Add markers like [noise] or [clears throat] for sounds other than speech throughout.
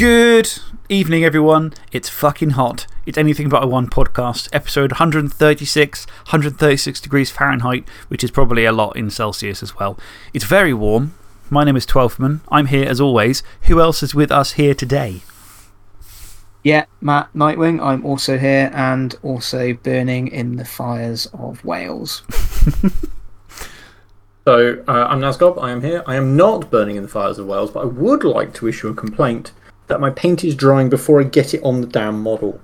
Good evening, everyone. It's fucking hot. It's Anything But a One podcast, episode 136, 136 degrees Fahrenheit, which is probably a lot in Celsius as well. It's very warm. My name is Twelfthman. I'm here as always. Who else is with us here today? Yeah, Matt Nightwing. I'm also here and also burning in the fires of Wales. [laughs] So, uh, I'm Nazgob, I am here. I am not burning in the fires of Wales, but I would like to issue a complaint that my paint is drying before I get it on the damn model.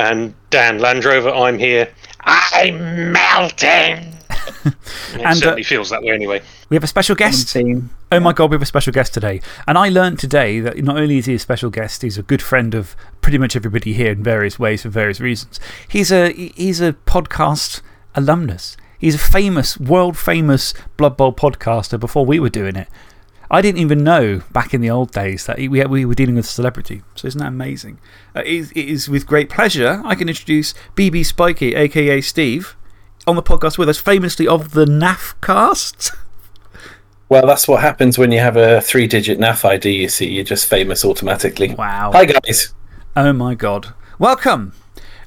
And Dan Land Rover, I'm here. I'm melting. [laughs] it And, certainly uh, feels that way anyway. We have a special guest. Team. Oh my God, we have a special guest today. And I learned today that not only is he a special guest, he's a good friend of pretty much everybody here in various ways for various reasons. He's a, he's a podcast alumnus. He's a famous, world famous Blood Bowl podcaster before we were doing it. I didn't even know back in the old days that we, we were dealing with a celebrity. So isn't that amazing? Uh, it, is, it is with great pleasure I can introduce BB Spiky, aka Steve, on the podcast with us, famously of the NAF cast. [laughs] Well, that's what happens when you have a three digit NAF ID, you see. You're just famous automatically. Wow. Hi, guys. Oh my God. Welcome.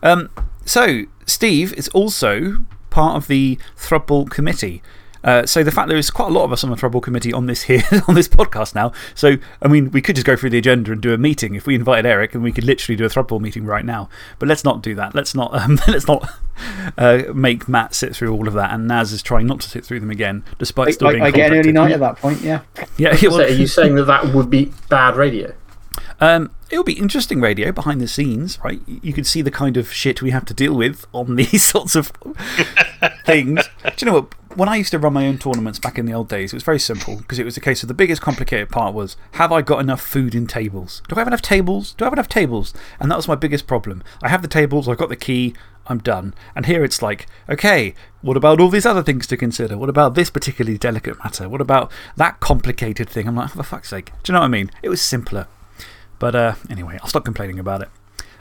Um, so, Steve is also part of the Thrudball Committee. Uh, so, the fact there is quite a lot of us on the Thrudball Committee on this, here, [laughs] on this podcast now. So, I mean, we could just go through the agenda and do a meeting. If we invited Eric, and we could literally do a Thrudball meeting right now. But let's not do that. Let's not, [laughs] um, let's not uh, make Matt sit through all of that. And Naz is trying not to sit through them again, despite I, still being I, I get an early night at that point, yeah. [laughs] Yeah, So, well, are you saying that that would be bad radio? Um, it'll be interesting radio behind the scenes, right? You can see the kind of shit we have to deal with on [laughs] these sorts of [laughs] things. Do you know what? When I used to run my own tournaments back in the old days, it was very simple because it was a case of the biggest complicated part was have I got enough food in tables? Do I have enough tables? Do I have enough tables? And that was my biggest problem. I have the tables, I've got the key, I'm done. And here it's like, okay, what about all these other things to consider? What about this particularly delicate matter? What about that complicated thing? I'm like, for fuck's sake. Do you know what I mean? It was simpler. But uh, anyway, I'll stop complaining about it.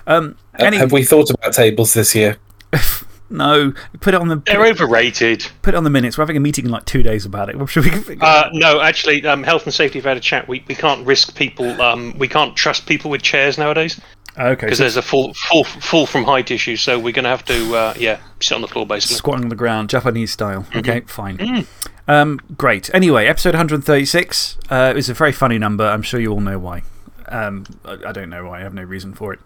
Um, any, Have we thought about tables this year? [laughs] no, put it, on the, put, They're it, overrated. put it on the minutes. We're having a meeting in like two days about it. [laughs] I'm sure we Uh, no, actually, um, health and safety have had a chat. We, we can't risk people, um, we can't trust people with chairs nowadays Okay, because so there's a fall, fall, fall from height issue. So we're going to have to, uh, yeah, sit on the floor basically. squatting on the ground, Japanese style. Mm-hmm. Okay, fine. Um, great. Anyway, episode 136 uh, it a very funny number. I'm sure you all know why. Um, I, I don't know why. I have no reason for it.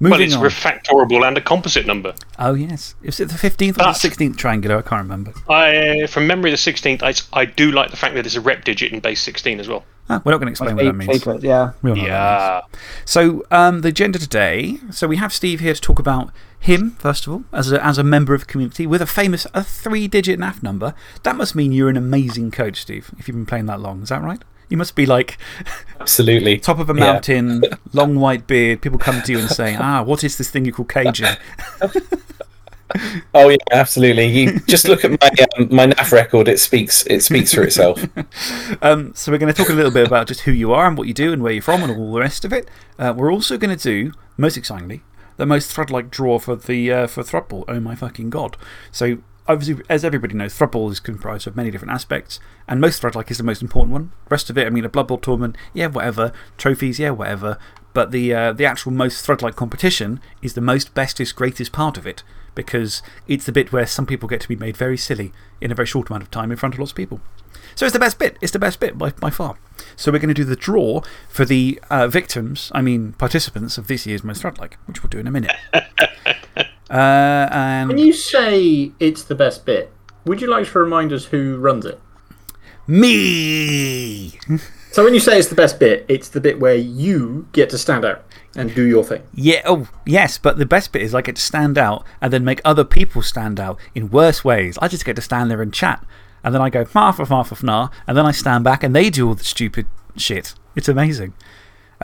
Moving Well, it's on. refactorable and a composite number. oh, yes. Is it the 15th or But- the 16th triangular? I can't remember. I, from memory, the 16th, I, I do like the fact that it's a rep digit in base 16 as well. Ah, we're not going to explain what that means. Favourite, yeah. We all know what that means. Yeah. So, um, the agenda today. So, we have Steve here to talk about him, first of all, as a, as a member of the community with a famous a three digit NAF number. That must mean you're an amazing coach, Steve, if you've been playing that long. Is that right? You must be like Absolutely. [laughs] top of a Yeah. mountain, [laughs] long white beard. People come to you and say, Ah, what is this thing you call Cajun? [laughs] Oh, yeah, absolutely. You just look at my, um, my NAF record, it speaks, it speaks for itself. Um, so, we're going to talk a little bit about just who you are and what you do and where you're from and all the rest of it. Uh, we're also going to do, most excitingly, the most Thrud like draw for, the, uh, for Thrudball. Oh my fucking god. So, obviously, as everybody knows, Thrudball is comprised of many different aspects, and most Thrud like is the most important one. rest of it, I mean, a Blood Bowl tournament, yeah, whatever. Trophies, yeah, whatever. But the, uh, the actual most Thrud like competition is the most bestest, greatest part of it because it's the bit where some people get to be made very silly in a very short amount of time in front of lots of people. So it's the best bit. It's the best bit by, by far. So we're going to do the draw for the uh, victims, I mean, participants of this year's Most Thrud Like, which we'll do in a minute. [laughs] uh, and When you say it's the best bit, would you like to remind us who runs it? me! So, when you say it's the best bit, it's the bit where you get to stand out and do your thing. Yeah, oh, yes, but the best bit is I get to stand out and then make other people stand out in worse ways. I just get to stand there and chat. And then I go, marf, marf, marf, nah. And then I stand back and they do all the stupid shit. It's amazing.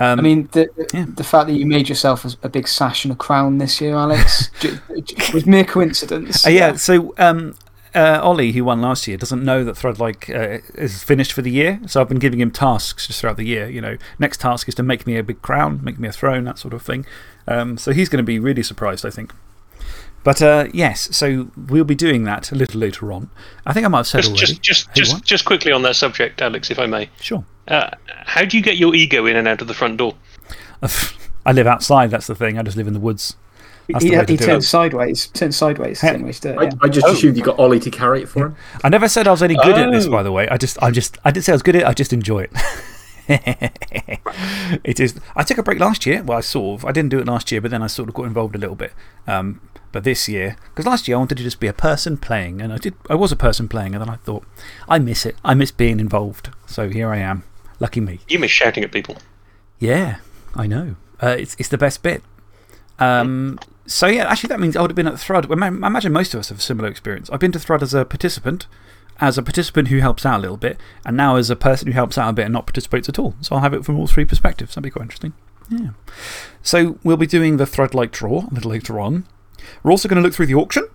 I mean, the, the, Yeah. the fact that you made yourself a, big sash and a crown this year, Alex, [laughs] was mere coincidence. Uh, yeah, so um, uh, Ollie, who won last year, doesn't know that Thrud Like uh, is finished for the year. So I've been giving him tasks just throughout the year. You know, next task is to make me a big crown, make me a throne, that sort of thing. Um, so he's going to be really surprised, I think. But uh, yes, so we'll be doing that a little later on. I think I might have said Just, already. just, just, Hey, just, just quickly on that subject, Alex, if I may. Sure. Uh, how do you get your ego in and out of the front door? [laughs] I live outside, that's the thing. I just live in the woods. That's He, the way he turns sideways. Turns sideways. Hey, Same way to do I. I just Oh. assumed you got Ollie to carry it for him. I never said I was any good at this, Oh. by the way. I just, I'm just, I didn't say I was good at it, I just enjoy it. [laughs] it is. I took a break last year. Well, I sort of. I didn't do it last year, but then I sort of got involved a little bit. Um, but this year, because last year I wanted to just be a person playing, and I, did, I was a person playing, and then I thought, I miss it. I miss being involved. So here I am. Lucky me. You miss shouting at people. Yeah, I know. Uh, it's, it's the best bit. Um, so, yeah, actually, that means I would have been at Thrud. I ma- I imagine most of us have a similar experience. I've been to Thrud as a participant, as a participant who helps out a little bit, and now as a person who helps out a bit and not participates at all. So I'll have it from all three perspectives. That'd be quite interesting. Yeah. So we'll be doing the Thrud like draw a little later on. We're also going to look through the auction.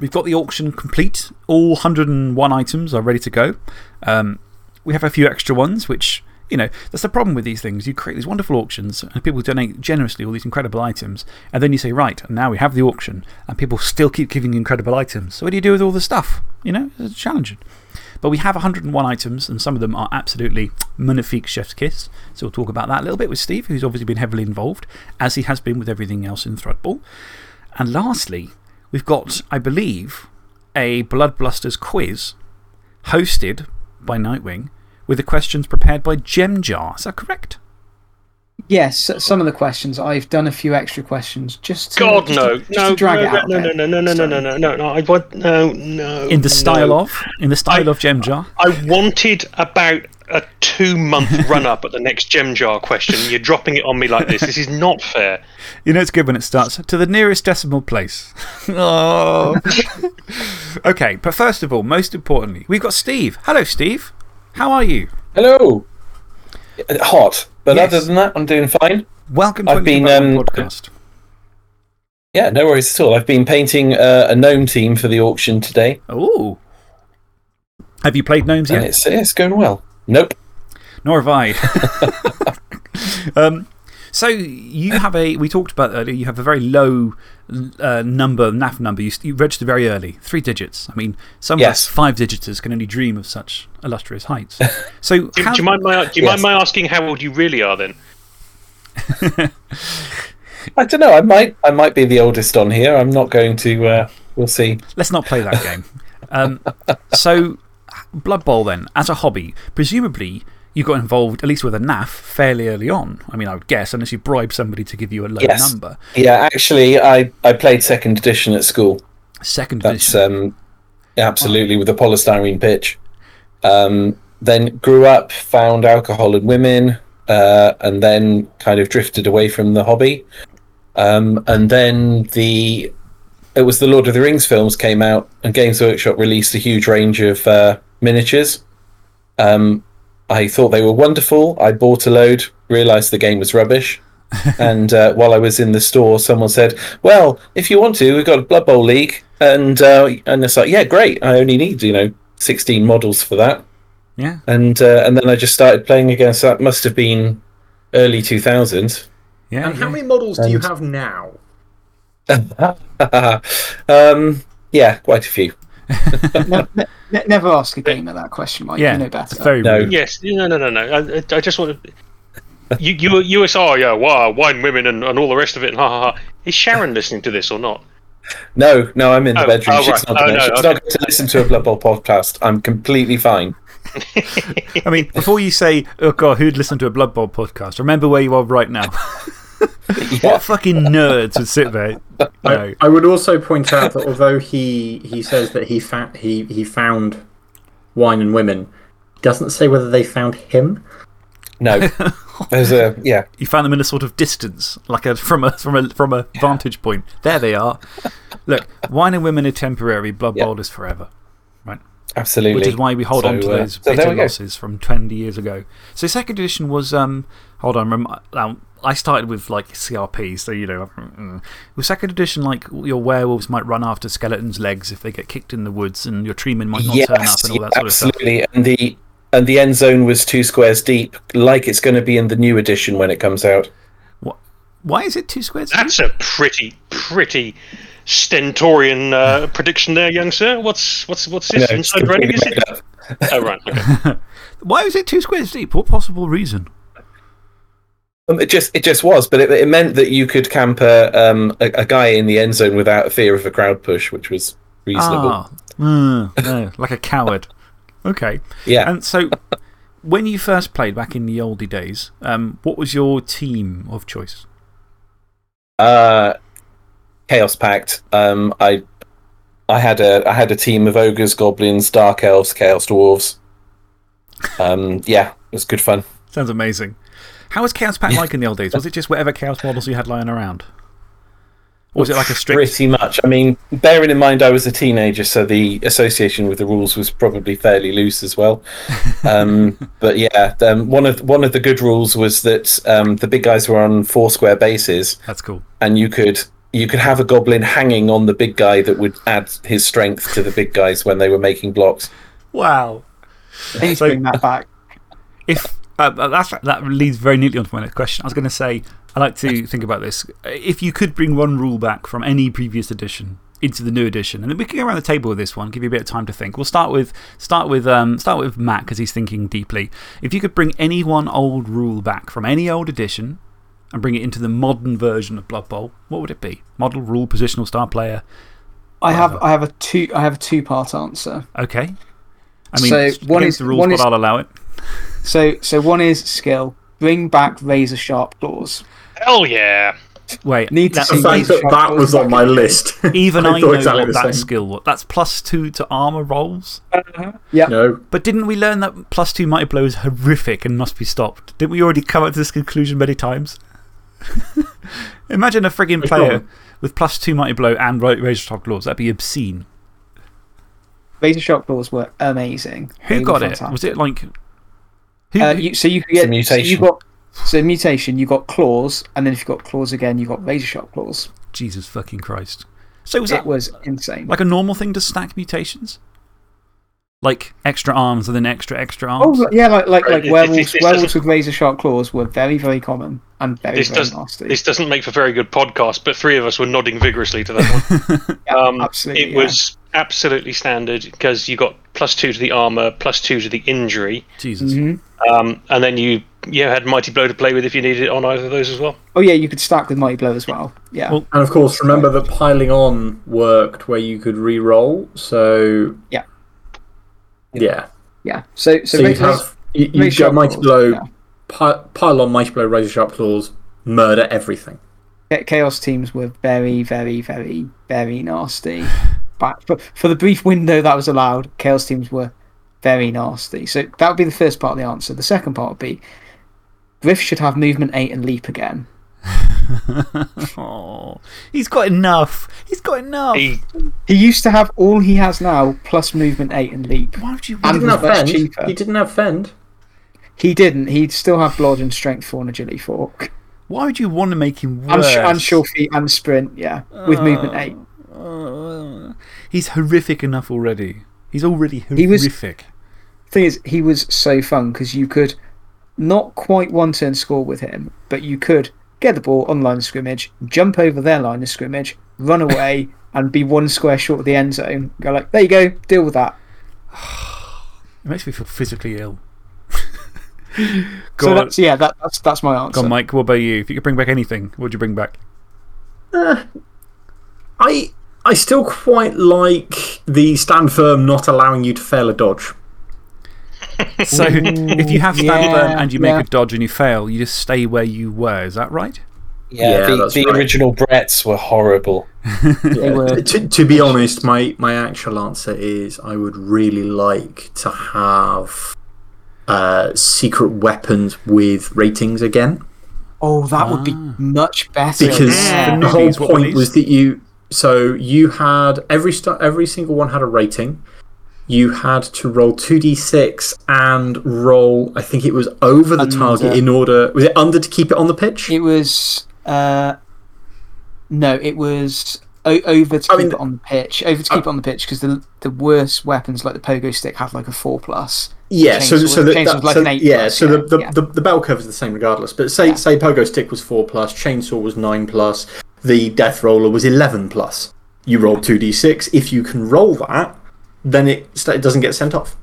We've got the auction complete. All 101 items are ready to go. Um, we have a few extra ones, which, you know, that's the problem with these things. You create these wonderful auctions, and people donate generously all these incredible items. And then you say, right, now we have the auction, and people still keep giving incredible items. So, what do you do with all the stuff? You know, it's challenging. But we have 101 items, and some of them are absolutely magnifique chef's kiss. So, we'll talk about that a little bit with Steve, who's obviously been heavily involved, as he has been with everything else in Thrudball. And lastly, we've got, I believe, a Blood Blusters quiz hosted by Nightwing with the questions prepared by Gem Jar. Is that correct? Yes, some of the questions. I've done a few extra questions just to, God, just no. to, just no, to drag no, it out. no, no, no, no, no, no, no, no, no, no. I want, no, no. In the style no. of? In the style of Gem Jar? I wanted about a two month [laughs] run up at the next gem jar question. You're dropping it on me like this. This is not fair. [laughs] You know it's good when it starts to the nearest decimal place. [laughs] oh. okay, but first of all, most importantly, we've got Steve. Hello, Steve. How are you? Hello. Hot. But Yes. other than that, I'm doing fine. Welcome to I've the been, um, podcast. Yeah, no worries at all. I've been painting uh, a gnome team for the auction today. Oh. Have you played Gnomes yet? it's, it's going well. Nope. Nor have I. [laughs] [laughs] um, so, you have a, we talked about earlier, you have a very low uh, number, NAF number. You, you registered very early, three digits. I mean, some Yes. of us five digiters can only dream of such illustrious heights. [laughs] So, Do, how, do you mind my, do you Yes. mind my asking how old you really are then? [laughs] I don't know. I might, I might be the oldest on here. I'm not going to. Uh, we'll see. Let's not play that game. Um, so, Blood Bowl then, as a hobby, presumably you got involved, at least with a NAF, fairly early on. I mean, I would guess, unless you bribe somebody to give you a low Yes. number. Yeah, actually, I, I played second edition at school. Second That's edition. um, absolutely with a polystyrene pitch. Um, then grew up, found alcohol and women, uh, and then kind of drifted away from the hobby. Um, and then the it was the Lord of the Rings films came out, and Games Workshop released a huge range of uh, miniatures. Um, I thought they were wonderful. I bought a load, realised the game was rubbish. [laughs] and uh, while I was in the store, someone said, "Well, if you want to, we've got a Blood Bowl league." And uh, and it's like, "Yeah, great. I only need you know 16 models for that." yeah. And uh, and then I just started playing again. So that must have been early 2000s. Yeah. And how many models do you have now? [laughs] um, yeah, quite a few. [laughs] Ne- ne- ne- never ask a gamer that question, Mike. Yeah. You know better. very No. rude. Yes. No, no, no, no. I, I just want to. You, you, USR, yeah, wow, wine, women, and, and all the rest of it. Ha ha ha. Is Sharon listening to this or not? No, no, I'm in the Oh, bedroom. oh, she's right. not, Oh, gonna, no, she's okay. not going to listen to a Blood Bowl podcast. I'm completely fine. [laughs] I mean, before you say, oh God, who'd listen to a Blood Bowl podcast, remember where you are right now. [laughs] [laughs] What fucking nerds would sit there? No. I, I would also point out that although he, he says that he, fa- he, he found wine and women, doesn't say whether they found him. No, [laughs] there's a yeah. You found them in a sort of distance, like a, from, a, from, a, from a vantage point. There they are. Look, wine and women are temporary, Blood Yeah. Bowl is forever. Right? Absolutely. Which is why we hold on to So, uh, those so there bitter losses from 20 years ago. So, second edition was. Um, hold on. Rem um, I started with like CRP, so you know. mm. With second edition, like your werewolves might run after skeletons' legs if they get kicked in the woods, and your treemen might not turn up Yes, and all yeah, sort of stuff. absolutely. And the and the end zone was two squares deep, like it's going to be in the new edition when it comes out. Why is it two squares? deep? That's a pretty, pretty stentorian uh, [laughs] prediction there, young sir. What's what's what's this? it's Inside writing, completely is it? made up. Oh, right. Okay. [laughs] Why is it two squares deep? What possible reason? Um, it just it just was, but it, it meant that you could camp a, um, a, a guy in the end zone without fear of a crowd push, which was reasonable. Ah, mm, no, like a coward. Okay. Yeah. And so, when you first played back in the oldie days, um, what was your team of choice? Uh, Chaos Pact. Um, I I had a I had a team of ogres, goblins, dark elves, chaos dwarves. Um, yeah, it was good fun. Sounds amazing. How was Chaos Pact like in the old days? Was it just whatever Chaos models you had lying around? Or was it like a strict. Pretty much. I mean, bearing in mind I was a teenager, so the association with the rules was probably fairly loose as well. [laughs] Um, but yeah, um, one of one of the good rules was that um, the big guys were on four square bases, That's cool. and you could you could have a goblin hanging on the big guy that would add his strength to the big guys when they were making blocks. Wow. They need So- bring that back. If uh, that's, that leads very neatly onto my next question. I was going to say, I like to think about this. If you could bring one rule back from any previous edition into the new edition, and then we can go around the table with this one, give you a bit of time to think. We'll start with, start with, um, start with Matt because he's thinking deeply. If you could bring any one old rule back from any old edition and bring it into the modern version of Blood Bowl, what would it be? Model, rule, positional, star player. I have, I have a two, I have a two part answer. Okay. I mean, So, it's one is- the rules, one but I'll allow it. So, so one is skill. Bring back razor sharp claws. Hell yeah. Wait, Need to that- The see fact that that was on my in the game. list. [laughs] Even I, thought know exactly what the that same. skill was. That's plus two to armor rolls. Uh-huh. Yeah. No. But didn't we learn that plus two mighty blow is horrific and must be stopped? Didn't we already come up to this conclusion many times? [laughs] Imagine a frigging Which player one? with plus two mighty blow and razor sharp claws. That'd be obscene. Razor sharp claws were amazing. Who They got it? Was it like. Who, Uh, you, so you could It's a get So you mutation. got so mutation. You got claws, and then if you got claws again, you got razor sharp claws. Jesus fucking Christ. So was it that was insane. like a normal thing to stack mutations? Like extra arms and then extra, extra arms? oh arms? yeah, like like Right, like it- it- werewolves. werewolves with razor sharp claws were very very common and very This, very does, nasty. this doesn't make for very good podcast, but three of us were nodding vigorously to that one. [laughs] Yeah, Um, absolutely, It yeah. was absolutely standard because you got plus two to the armor, plus two to the injury, Jesus. Mhm. Um, and then you, you had Mighty Blow to play with if you needed it on either of those as well. Oh yeah, you could stack with mighty blow as well. Yeah. Well, And of course, remember that piling on worked where you could re-roll. So Yeah. yeah. yeah. So so, So, you'd have you, razor you'd mighty claws, blow, yeah. pi- pile on mighty blow, razor sharp claws, murder everything. Chaos teams were very, very, very, very nasty. But for, for the brief window that was allowed, Chaos teams were very nasty. So that would be the first part of the answer. The second part would be Griff should have movement 8 and leap again. [laughs] Oh, he's got enough. He's got enough. He, He used to have all he has now plus movement 8 and leap. Why would you He And didn't have fend. cheaper. He didn't have fend. He didn't. He'd still have blodge and strength 4 and agility 4. Why would you want to make him worse? sh- and sure feet and sprint, yeah. With movement 8. Uh, he's horrific enough already. He's already He was- horrific. thing is, he was so fun because you could not quite one turn score with him, but you could get the ball on line of scrimmage, jump over their line of scrimmage, run away, [laughs] and be one square short of the end zone. Go like, there you go, deal with that. [sighs] It makes me feel physically ill. So on, that's yeah, that, that's that's my answer. go on, Mike. What about you? If you could bring back anything, what would you bring back? Uh, I I still quite like the stand firm not allowing you to fail a dodge. [laughs] So, if you have stand yeah, firm and you make yeah. a dodge and you fail, you just stay where you were. Is that right? Yeah, Yeah, the, that's the right. original Bretts were horrible. [laughs] They were- To, to be honest, my, my actual answer is I would really like to have uh, secret weapons with ratings again. oh, that would be much better. because the whole newbies, what were point was that you so you had every every single one had a rating you had to roll 2d6 and roll i think it was over the target in order was it under to keep it on the pitch It was uh, no, it was o- over to I keep mean- it on the pitch. Over to keep it on the pitch because the the worst weapons like the pogo stick have like a four plus, Yeah, so, so, the, that, like so yeah, plus, so yeah, the, the, yeah. the, the bell curve is the same regardless. But say Yeah. say Pogo Stick was four plus, Chainsaw was nine plus, the Death Roller was eleven plus. You roll two d six. If you can roll that, then it it doesn't get sent off.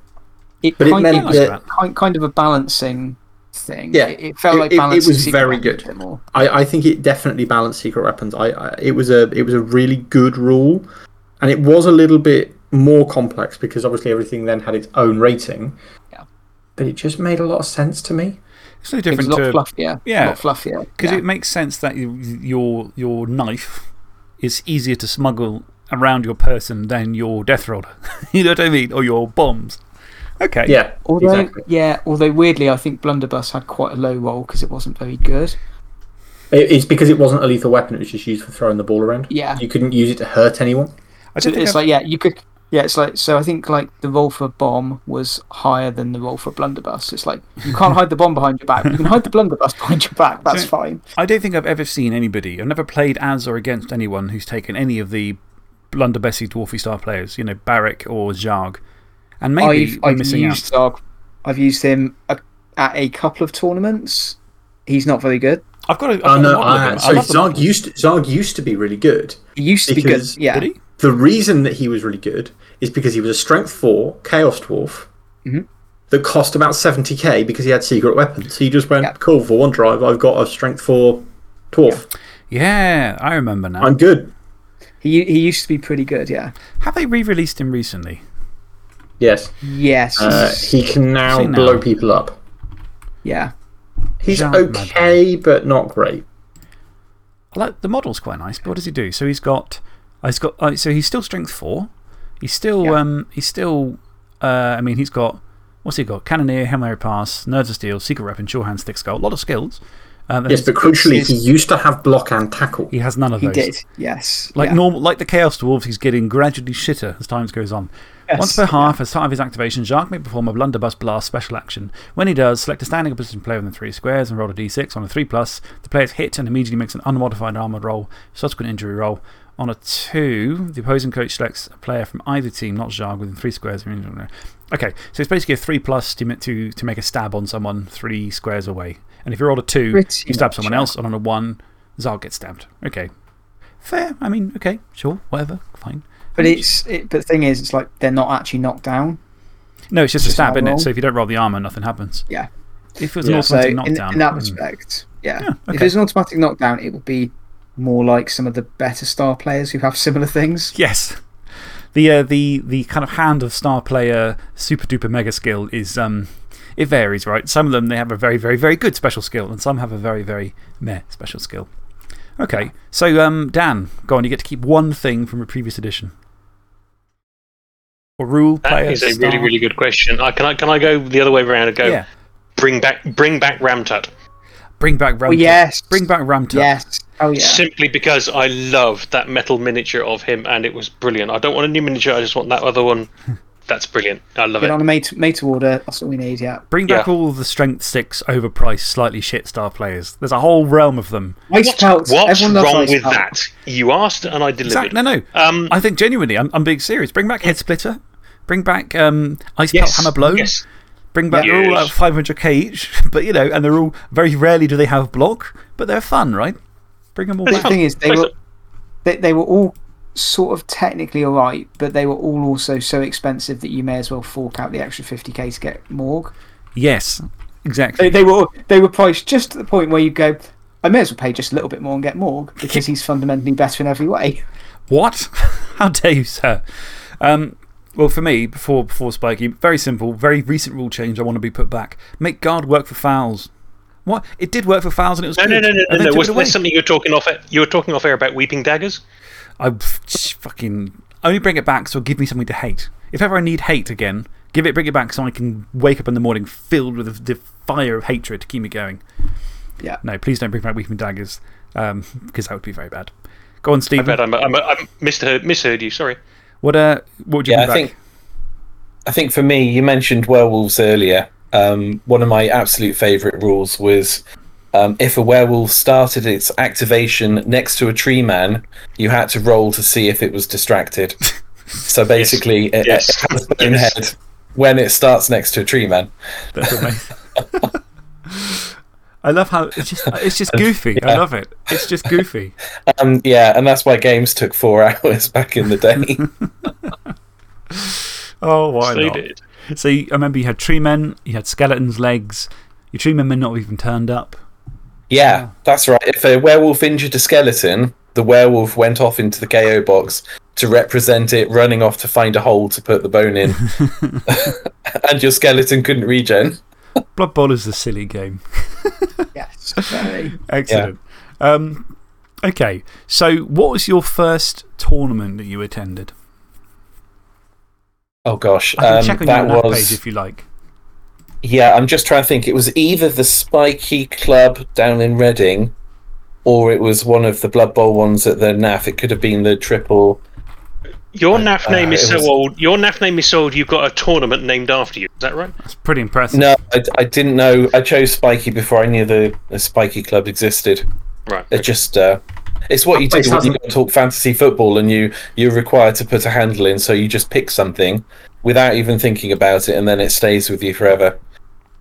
It, But it kind, meant that- kind, kind of a balancing thing. Yeah, it, it felt it- like it- it was very good. a bit more. I, I think it definitely balanced secret weapons. I, I it was a it was a really good rule, and it was a little bit more complex because obviously everything then had its own rating. Yeah. But it just made a lot of sense to me. It's no It was a different lot to. fluffier. yeah. a lot fluffier. Because yeah. it makes sense that you, your, your knife is easier to smuggle around your person than your death roller. [laughs] you know what I mean? Or your bombs. Okay. Yeah, Although, exactly. yeah, although weirdly, I think Blunderbuss had quite a low roll because it wasn't very good. It's because it wasn't a lethal weapon, it was just used for throwing the ball around. Yeah. You couldn't use it to hurt anyone. I So don't think it's I've- like, yeah, you could. Yeah, it's like, so I think like the roll for bomb was higher than the roll for blunderbuss. It's like, you can't hide the bomb behind your back. You can hide the blunderbuss [laughs] behind your back. That's So- fine. I don't think I've ever seen anybody, I've never played as or against anyone who's taken any of the blunderbessy dwarfy star players, you know, Barik or Zzharg. And maybe I've, we're I've missing used out. Zzharg. I've used him a, at a couple of tournaments. He's not very good. I've got a, I've Oh got a no, model I, him. I so Zzharg used, to, Zzharg used to be really good. He used to Because- be good. Yeah. Did he? The reason that he was really good is because he was a strength 4 Chaos Dwarf Mhm. that cost about 70k because he had secret weapons. He just went, Yeah. cool, for one drive, I've got a strength 4 Dwarf. Yeah, I remember now. I'm good. He, he used to be pretty good. Yeah. Have they re released him recently? Yes. Yes. Uh, he can now See now. blow people up. yeah. He's Jean okay, but not great. I like, the model's quite nice, but what does he do? So he's got. He's got uh, so he's still strength 4. He's still. Yeah. Um, he's still. Uh, I mean, he's got. What's he got? Cannoneer, Hail Mary Pass, Nerves of Steel, Secret Weapon, Sure Hand, Thick Skull. A lot of skills. Um, Yes, but crucially, it's- he used to have block and tackle. he has none of He those. He did. Yes. Like, yeah. normal, like the Chaos Dwarves, he's getting gradually shitter as time goes on. Yes, Once per half, as part of his activation, Zzharg may perform a blunderbuss blast special action. When he does, select a standing position player within three squares and roll a d6. On a 3 plus, the player is hit and immediately makes an unmodified armored roll, subsequent injury roll. On a 2, the opposing coach selects a player from either team, not Zzharg, within three squares. Okay, so it's basically a 3 plus to, to, to make a stab on someone three squares away. And if you roll a 2, Pretty you stab someone else, and on a 1, Zzharg gets stabbed. Okay. Fair. I mean, okay, sure, whatever, fine. But, it's, it, but the thing is, it's like they're not actually knocked down. No, it's just a Just stab, not isn't it? So if you don't roll the armor, nothing happens. Yeah. If it was Yeah. an So, automatic in, knockdown. in that hmm. respect, yeah. Yeah, If okay. it's an automatic knockdown, it would be more like some of the better star players who have similar things. Yes. The, uh, the, the kind of hand of star player super duper mega skill is. Um, it varies, right? Some of them they have a very, very, very good special skill, and some have a very, very meh special skill. Okay, so um, Dan, go on. You get to keep one thing from a previous edition. Or rule, That player, is a star. really, really good question. I, can, I, can I go the other way around and go Yeah. bring back bring back Ramtut? Bring back Ramtut. Oh, yes. Bring back Ramtut. Yes. Oh, yeah. Simply because I loved that metal miniature of him and it was brilliant. I don't want a new miniature, I just want that other one. [laughs] That's brilliant. I love Get it. on a made, made to order. That's what we need, yeah. Bring back Yeah. all the strength six overpriced, slightly shit star players. There's a whole realm of them. Ice pelts. What's Everyone wrong ice with pelts. that? You asked and I delivered. Exactly. No, no. Um, I think genuinely, I'm, I'm being serious. Bring back Head Splitter. Bring back um, Ice yes, Pelt Hammer Blow. Yes. Bring back, they're all Yes. at 500k each. [laughs] But, you know, and they're all, very rarely do they have block, but they're fun, right? Bring them all The thing is, they were, they, they were all sort of technically alright, but they were all also so expensive that you may as well fork out the extra 50k to get Morg. Yes, They, exactly. they, were, they were priced just to the point where you go, I may as well pay just a little bit more and get Morg because he's fundamentally better in every way. What? [laughs] How dare you, sir? Um, well, for me, before, before Spiky, very simple, very recent rule change I want to be put back. Make guard work for fouls. What? It did work for fouls and it was No, good. no, no, no, no. no. Was it there something you were talking off? You were talking off air about weeping daggers. I fucking only bring it back so give me something to hate. If ever I need hate again, give it, bring it back so I can wake up in the morning filled with the fire of hatred to keep me going. Yeah. No, please don't bring back Weeping Daggers because that would be very bad. Go on, I Stephen. bet I'm, I'm, I'm misheard, misheard you. Sorry. What, uh, what would you Yeah, bring I back? think, I think for me, you mentioned werewolves earlier. Um, one of my absolute favourite rules was um, if a werewolf started its activation next to a tree man, you had to roll to see if it was distracted. So [laughs] basically, it, Yes. it has its own Yes. head. when it starts next to a tree man. That's amazing. [laughs] I love how it's just, it's just [laughs] goofy. I love it. It's just goofy. Um, yeah, and that's why games took four hours back in the day. Oh, why They not? did. So you, I remember you had tree men, you had skeletons' legs. Your tree men may not have even turned up. yeah, that's right. If a werewolf injured a skeleton, the werewolf went off into the KO box to represent it running off to find a hole to put the bone in. [laughs] [laughs] and your skeleton couldn't regen. Blood Bowl is a silly game. Yes, [laughs] very. Excellent. Um, okay, so what was your first tournament that you attended? Oh gosh, I can um, check on that your was. page if you like. Yeah, I'm just trying to think. It was either the Spiky Club down in Reading, or it was one of the Blood Bowl ones at the NAF. It could have been the triple. Your NAF uh, name is so was- old. Your NAF name is so old. You've got a tournament named after you. Is that right? That's pretty impressive. No, I, I didn't know. I chose Spiky before I knew the, the Spiky Club existed. Right. It just. Uh, it's what you do when you talk fantasy football and you, you're required to put a handle in, so you just pick something without even thinking about it and then it stays with you forever.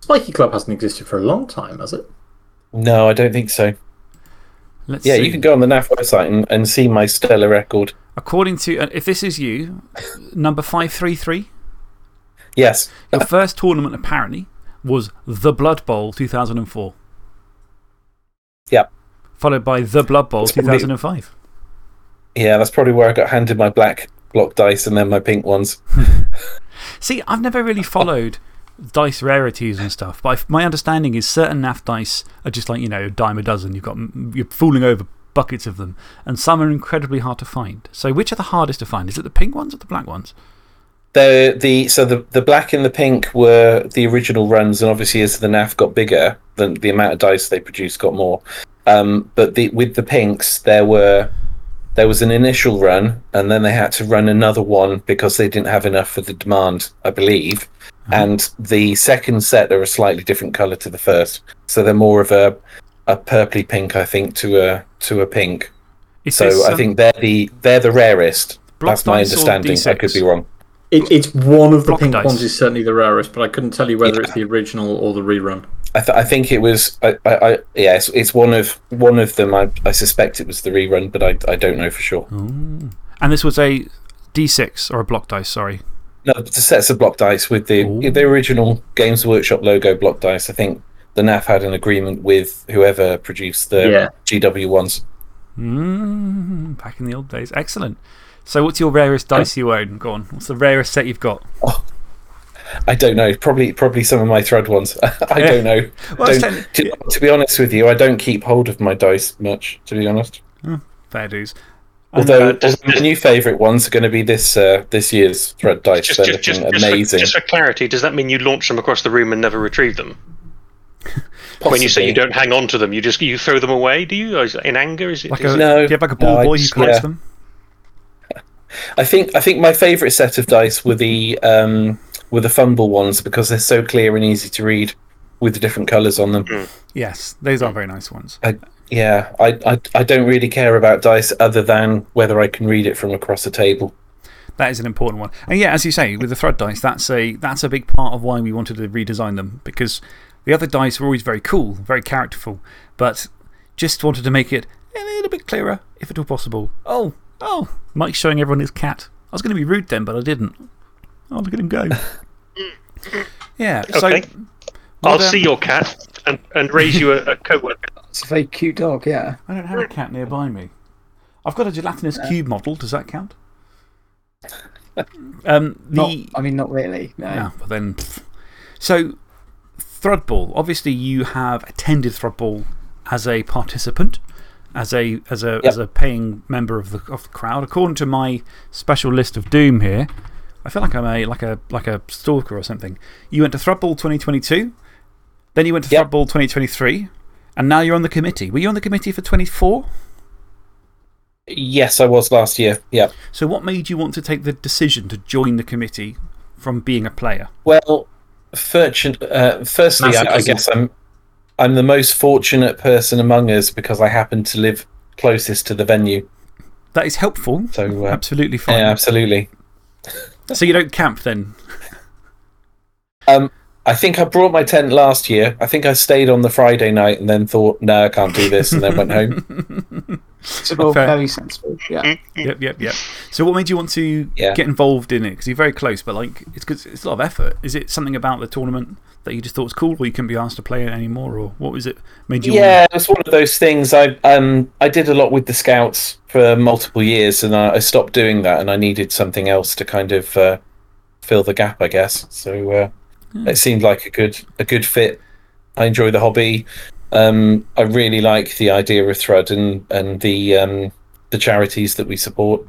Spiky Club hasn't existed for a long time, has it? No, I don't think so. Let's Yeah, see. you can go on the NAF website and, and see my stellar record. According to, uh, if this is you, number 533, Yes. your first tournament apparently was the Blood Bowl 2004, Yep. Followed by the Blood Bowl It's probably- 2005. Yeah, that's probably where I got handed my black block dice and then my pink ones. [laughs] See, I've never really followed dice rarities and stuff, but I, my understanding is certain NAF dice are just like, you know, a dime a dozen. You've got, you're fooling over buckets of them, and some are incredibly hard to find. So, which are the hardest to find? Is it the pink ones or the black ones? The, the, so the, the black and the pink were the original runs, and obviously as the NAF got bigger, the, the amount of dice they produced got more. Um, but the, with the pinks, there were there was an initial run, and then they had to run another one because they didn't have enough for the demand, I believe. And the second set are a slightly different color to the first, so they're more of a a purpley pink, I think, to a to a pink. Is So I um, think they're the they're the rarest. block That's my understanding. I could be wrong. It, it's one of the Block pink dice. ones is certainly the rarest, but I couldn't tell you whether Yeah. it's the original or the rerun. I, th- I think it was. I, I, I yeah, it's, it's one of one of them. I, I suspect it was the rerun, but I, I don't know for sure. And this was a D6 or a block dice, sorry. No, the sets of block dice with the Ooh. the original Games Workshop logo block dice. I think the NAF had an agreement with whoever produced the Yeah. GW ones. Mm, back in the old days. Excellent. So, what's your rarest dice you own? Go on. What's the rarest set you've got? I don't know. Probably probably some of my Thrud ones. [laughs] I Yeah. don't know. Well, Don't- ten- to, to be honest with you, I don't keep hold of my dice much. To be honest. Fair dues. Although, uh, does- although new favourite ones are going to be this uh, this year's Thrud dice. Just, They're just, just, looking just, for, amazing. just for clarity, does that mean you launch them across the room and never retrieve them? [laughs] When you say you don't hang on to them, you just you throw them away, do you? Is in anger? Is it? Like is a, it- No, do you have like a ball no, I boy who just- collects yeah. them? I think I think my favourite set of dice were the um, were the fumble ones because they're so clear and easy to read with the different colours on them. Yes, those are very nice ones. Yeah, I, I I don't really care about dice other than whether I can read it from across a table. That is an important one. And yeah, as you say, with the Thrud dice, that's a, that's a big part of why we wanted to redesign them because the other dice were always very cool, very characterful, but just wanted to make it a little bit clearer, if at all possible. Oh, oh, Mike's showing everyone his cat. I was going to be rude then, but I didn't. Oh, look at him go. [laughs] yeah, so. Okay. I'll um, see your cat and, and raise you a, a co-worker. [laughs] It's a very cute dog, yeah. I don't have a cat nearby me. I've got a gelatinous cube model. Does that count? [laughs] Um, the, Not, I mean, not really. No. Yeah, but then. pff. So, Thrudball. Obviously, you have attended Thrudball as a participant, as a, as a, as a paying member of the, of the crowd. According to my special list of doom here, I feel like I'm a, like a, like a stalker or something. You went to Thrudball 2022, then you went to Yep. Thrudball 2023, and now you're on the committee. Were you on the committee for 24? Yes, I was last year. Yeah. So, what made you want to take the decision to join the committee from being a player? Well, fortune, uh, firstly, I, I guess I'm I'm the most fortunate person among us because I happen to live closest to the venue. That is helpful. So uh, Absolutely fine. yeah, absolutely. So you don't camp then? Um, I think I brought my tent last year. I think I stayed on the Friday night and then thought, no, I can't do this, and then went home. [laughs] It's all Fair. very sensible. Yeah. Yep, yep, yep. So, what made you want to Yeah. get involved in it? Because you're very close, but like, it's, cause it's a lot of effort. Is it something about the tournament that you just thought was cool, or you couldn't be asked to play it anymore, or what was it made you Yeah, it's one of those things. I um I did a lot with the scouts for multiple years, and I, I stopped doing that, and I needed something else to kind of uh, fill the gap, I guess. So uh, it seemed like a good a good fit. I enjoy the hobby. Um, I really like the idea of Thrud and and the um, the charities that we support.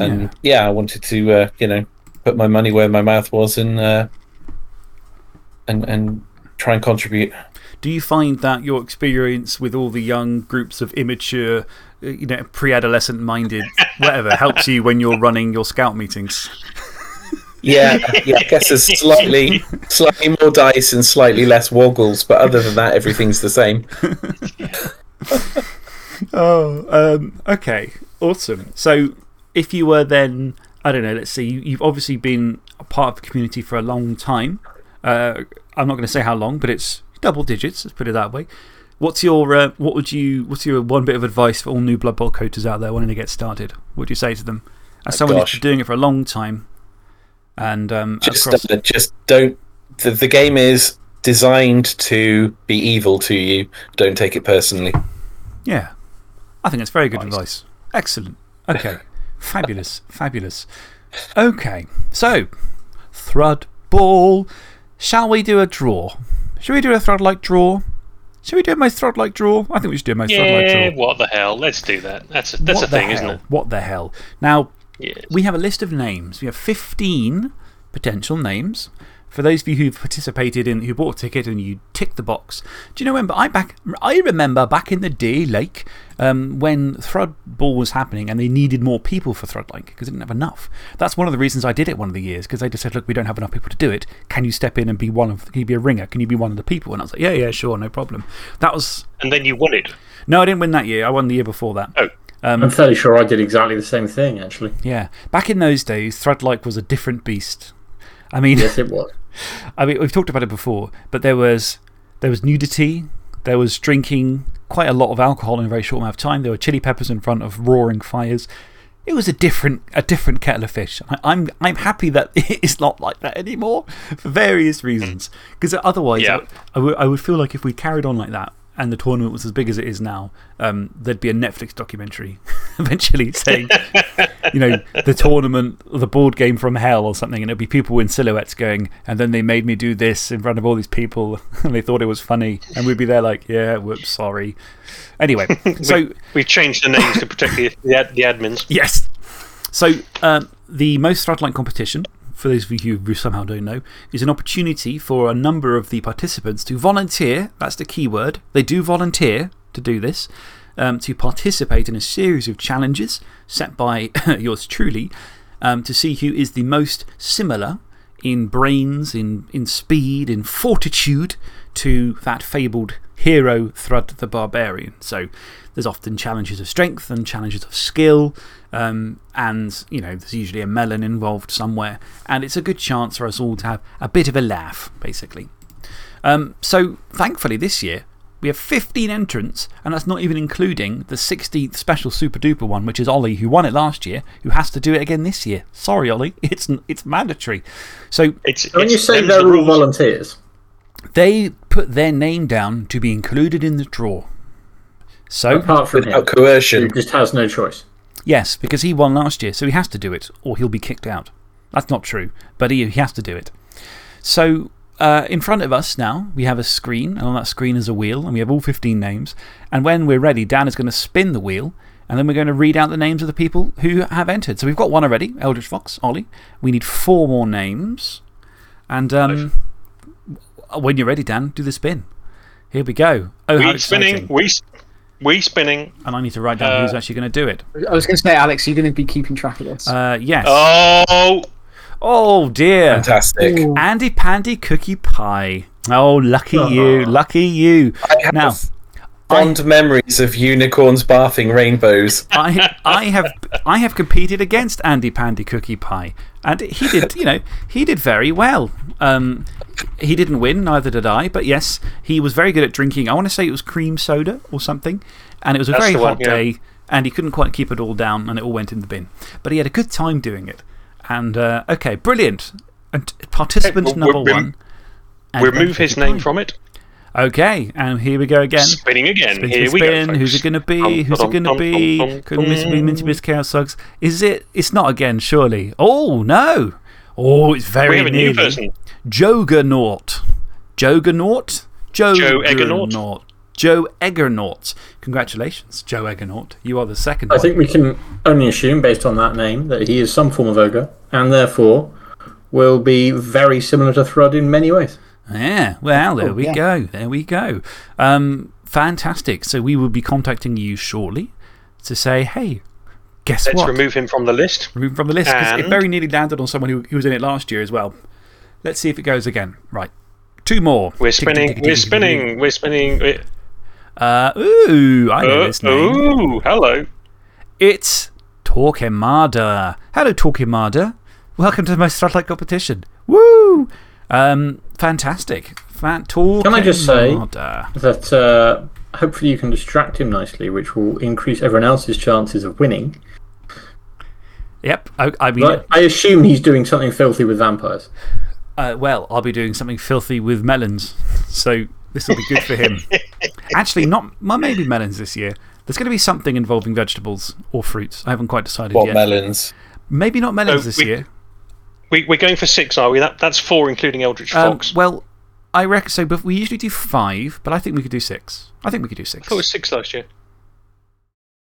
And yeah, I wanted to uh, you know put my money where my mouth was and uh, and and try and contribute. Do you find that your experience with all the young groups of immature, uh, you know, pre adolescent minded, whatever, helps you when you're running your scout meetings? Yeah, yeah. I guess there's slightly, slightly more dice and slightly less woggles, but other than that, everything's the same. [laughs] Oh, um, okay. Awesome. So, if you were then, I don't know, let's see, you, you've obviously been a part of the community for a long time. Uh, I'm not going to say how long, but it's double digits, let's put it that way. What's your, uh, what would you, what's your one bit of advice for all new Blood Bowl coaches out there wanting to get started? What would you say to them? As someone who's been doing it for a long time and um, Just, across. uh, just don't. The, the game is designed to be evil to you. Don't take it personally. Yeah. I think that's very good advice. Excellent. [laughs] Okay. fabulous. Fabulous. Okay. So, Thrud Ball. Shall we do a draw? Should we do a Thrud like draw? Should we do a most Thrud like draw? I think we should do a most Thrud like draw. Yeah, draw. what the hell? Let's do that. That's a, that's What a the thing, isn't it? What the hell? Now, Yeah. we have a list of names. We have 15 potential names. For those of you who've participated in, who bought a ticket and you ticked the box, do you know when? But I, back, I remember back in the day, like um, when Thrud Ball was happening and they needed more people for Thrud Like because they didn't have enough. That's one of the reasons I did it one of the years because they just said, look, we don't have enough people to do it. Can you step in and be one of, can you be a ringer? Can you be one of the people? And I was like, yeah, yeah, sure, no problem. That was, And then you won it. no, I didn't win that year. I won the year before that. Oh. Um, I'm fairly sure I did exactly the same thing, actually. Yeah. Back in those days, Thrud Like was a different beast. I mean, Yes, it was. [laughs] I mean, we've talked about it before, but there was, there was nudity, there was drinking quite a lot of alcohol in a very short amount of time, there were chili peppers in front of roaring fires. It was a different, a different kettle of fish. I, I'm, I'm happy that [laughs] it's not like that anymore for various reasons. Mm. Because otherwise, Yeah. I, would, I would feel like if we carried on like that and the tournament was as big as it is now, um, there'd be a Netflix documentary [laughs] eventually saying, [laughs] you know, the tournament, the board game from hell or something, and it'd be people in silhouettes going, and then they made me do this in front of all these people, [laughs] and they thought it was funny. And we'd be there like, yeah, whoops, sorry. Anyway, so We've changed the names to protect the, the, ad, the admins. Yes. So, um, the most Thrud Like competition, for those of you who somehow don't know, is an opportunity for a number of the participants to volunteer. That's the key word. They do volunteer to do this, um, to participate in a series of challenges set by [laughs] yours truly um, to see who is the most similar in brains, in, in speed, in fortitude to that fabled hero Thrud the Barbarian. So there's often challenges of strength and challenges of skill, um, and you know, there's usually a melon involved somewhere, and it's a good chance for us all to have a bit of a laugh, basically. Um, so thankfully, this year we have 15 entrants, and that's not even including the 16th special super duper one, which is Ollie, who won it last year, who has to do it again this year. Sorry, Ollie, [laughs] it's, it's mandatory. So It's, When it's you say them's they're all rules. volunteers, they put their name down to be included in the draw. So, apart from him, Without who coercion. just has no choice. yes, because he won last year, so he has to do it, or he'll be kicked out. That's not true, but he, he has to do it. So, uh, in front of us now, we have a screen, and on that screen is a wheel, and we have all 15 names. And when we're ready, Dan is going to spin the wheel, and then we're going to read out the names of the people who have entered. So we've got one already Eldritch Fox, Ollie. We need four more names. And um, when you're ready, Dan, do the spin. Here we go. Oh, how We spinning. We, we spinning. And I need to write down who's Uh, actually going to do it. I was going to say, Alex, you're going to be keeping track of this. Uh, yes. Oh, oh, dear. Fantastic. Ooh. Andy Pandy Cookie Pie. Oh, lucky you. Lucky you. Now, fond memories of unicorns barfing rainbows. [laughs] I, I, have, I have competed against Andy Pandy Cookie Pie, and he did, you know, he did very well. Um, he didn't win, neither did I, but yes, he was very good at drinking. I want to say it was cream soda or something, and it was a That's very one, hot yeah. day, and he couldn't quite keep it all down, and it all went in the bin. But he had a good time doing it. And uh, okay, brilliant. And participant Okay, well, number one. Remove his name from it. Okay, and here we go again. Spinning again. Spin, Here spin, we go. Who's it going to be? Who's it going to be? Could Miss dum. Minty Miss Chaos Sugs? Is it? It's not again, surely. Oh, no. Oh, it's very We have a new person. Joggernaut. Joggernaut? Joe Joe Eggernaut. Joe Eggernaut. Congratulations, Joe Eggernaut. You are the second I one. think we can only assume, based on that name, that he is some form of ogre, and therefore will be very similar to Thrud in many ways. Yeah, well, there Oh, we yeah. go. There we go. Um, fantastic. So we will be contacting you shortly to say, hey, guess what? Let's remove him from the list. Remove from the list because it very nearly landed on someone who, who was in it last year as well. Let's see if it goes again. Right. Two more. We're Tick, tick, spinning. tick, tick, We're tick, tick, spinning. We're spinning. tick. Uh, ooh, I know Uh, this name. ooh, hello. It's Torquemada. Hello, Torquemada. Welcome to the most Thrud like competition. Woo! Um, fantastic. Fan Can I just say- Torquemada. That uh, hopefully you can distract him nicely, which will increase everyone else's chances of winning. Yep. I, I mean, But I assume he's doing something filthy with vampires. Uh, well, I'll be doing something filthy with melons. So this will be good for him. [laughs] Actually, not well, maybe melons this year. There's going to be something involving vegetables or fruits. I haven't quite decided What yet. melons? maybe not melons Oh, this we- year. We, we're going for six, are we? That, that's four, including Eldritch Um, Fox. well, I reckon so, but we usually do five, but I think we could do six. I think we could do six. I thought it was six last year.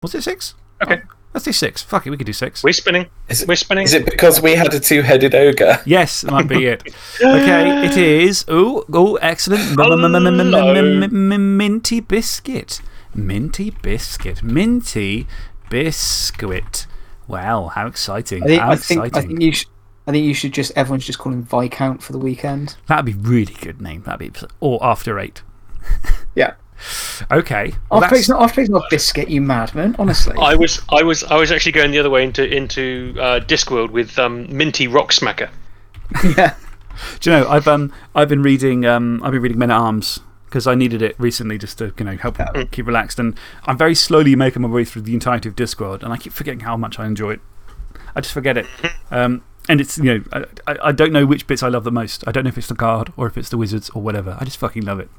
Was it six? Okay. Oh, let's do six. Fuck it, we could do six. We're spinning. Is it, We're spinning. is it because we had a two headed ogre? Yes, that might be it. Okay, it is. Oh, oh, excellent. Minty biscuit. Minty biscuit. Minty biscuit. Wow, how exciting. I think, how I think, I think you should. I think you should just everyone's just call him Viscount for the weekend. That'd be really good name. That'd be. Or After Eight. Yeah. Okay. Well, After it's that's, not after it's not biscuit, you madman. Honestly. I was, I was, I was actually going the other way into into uh, Discworld with um, Minty Rock Smacker. yeah. [laughs] [laughs] do you know, I've, um, I've been reading, um, I've been reading Men at Arms because I needed it recently just to you know, help keep relaxed. And I'm very slowly making my way through the entirety of Discworld, and I keep forgetting how much I enjoy it. I just forget it. Um, and it's, you know, I, I, I don't know which bits I love the most. I don't know if it's the guard or if it's the wizards or whatever. I just fucking love it.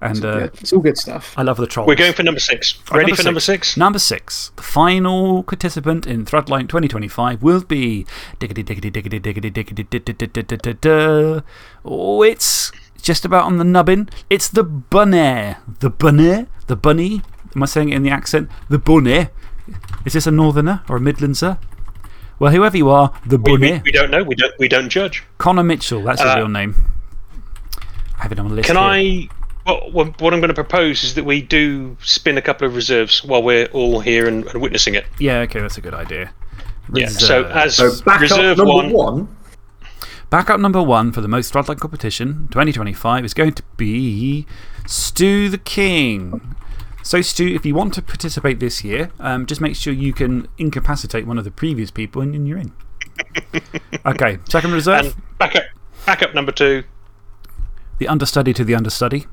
And uh, Good. It's all good stuff. I love the trolls. We're going for number six. Right, Ready number for number six? Number six, the final participant in Thrud like 2025 will be. Diggity, diggity, diggity, diggity, diggity, diggity, diggity, diggity. Oh, it's just about on the nubbin. It's the bunny. The bunny? The bunny? Am I saying it in the accent? The bunny. Is this a northerner or a midlandser? Well, whoever you are, the We, bunny. we, we don't know. We don't. We don't judge. Connor Mitchell, that's his Uh, real name. I have it on the list. Can here. I? What, what, what I'm going to propose is that we do spin a couple of reserves while we're all here and, and witnessing it. Yeah, okay, that's a good idea. Yeah. So as So back reserve number one, one. Backup number one for the most Thrud like competition 2025 is going to be Stu the King. So, Stu, if you want to participate this year, um, just make sure you can incapacitate one of the previous people and, and you're in. [laughs] okay, second reserve. and backup backup number two. the understudy to the understudy.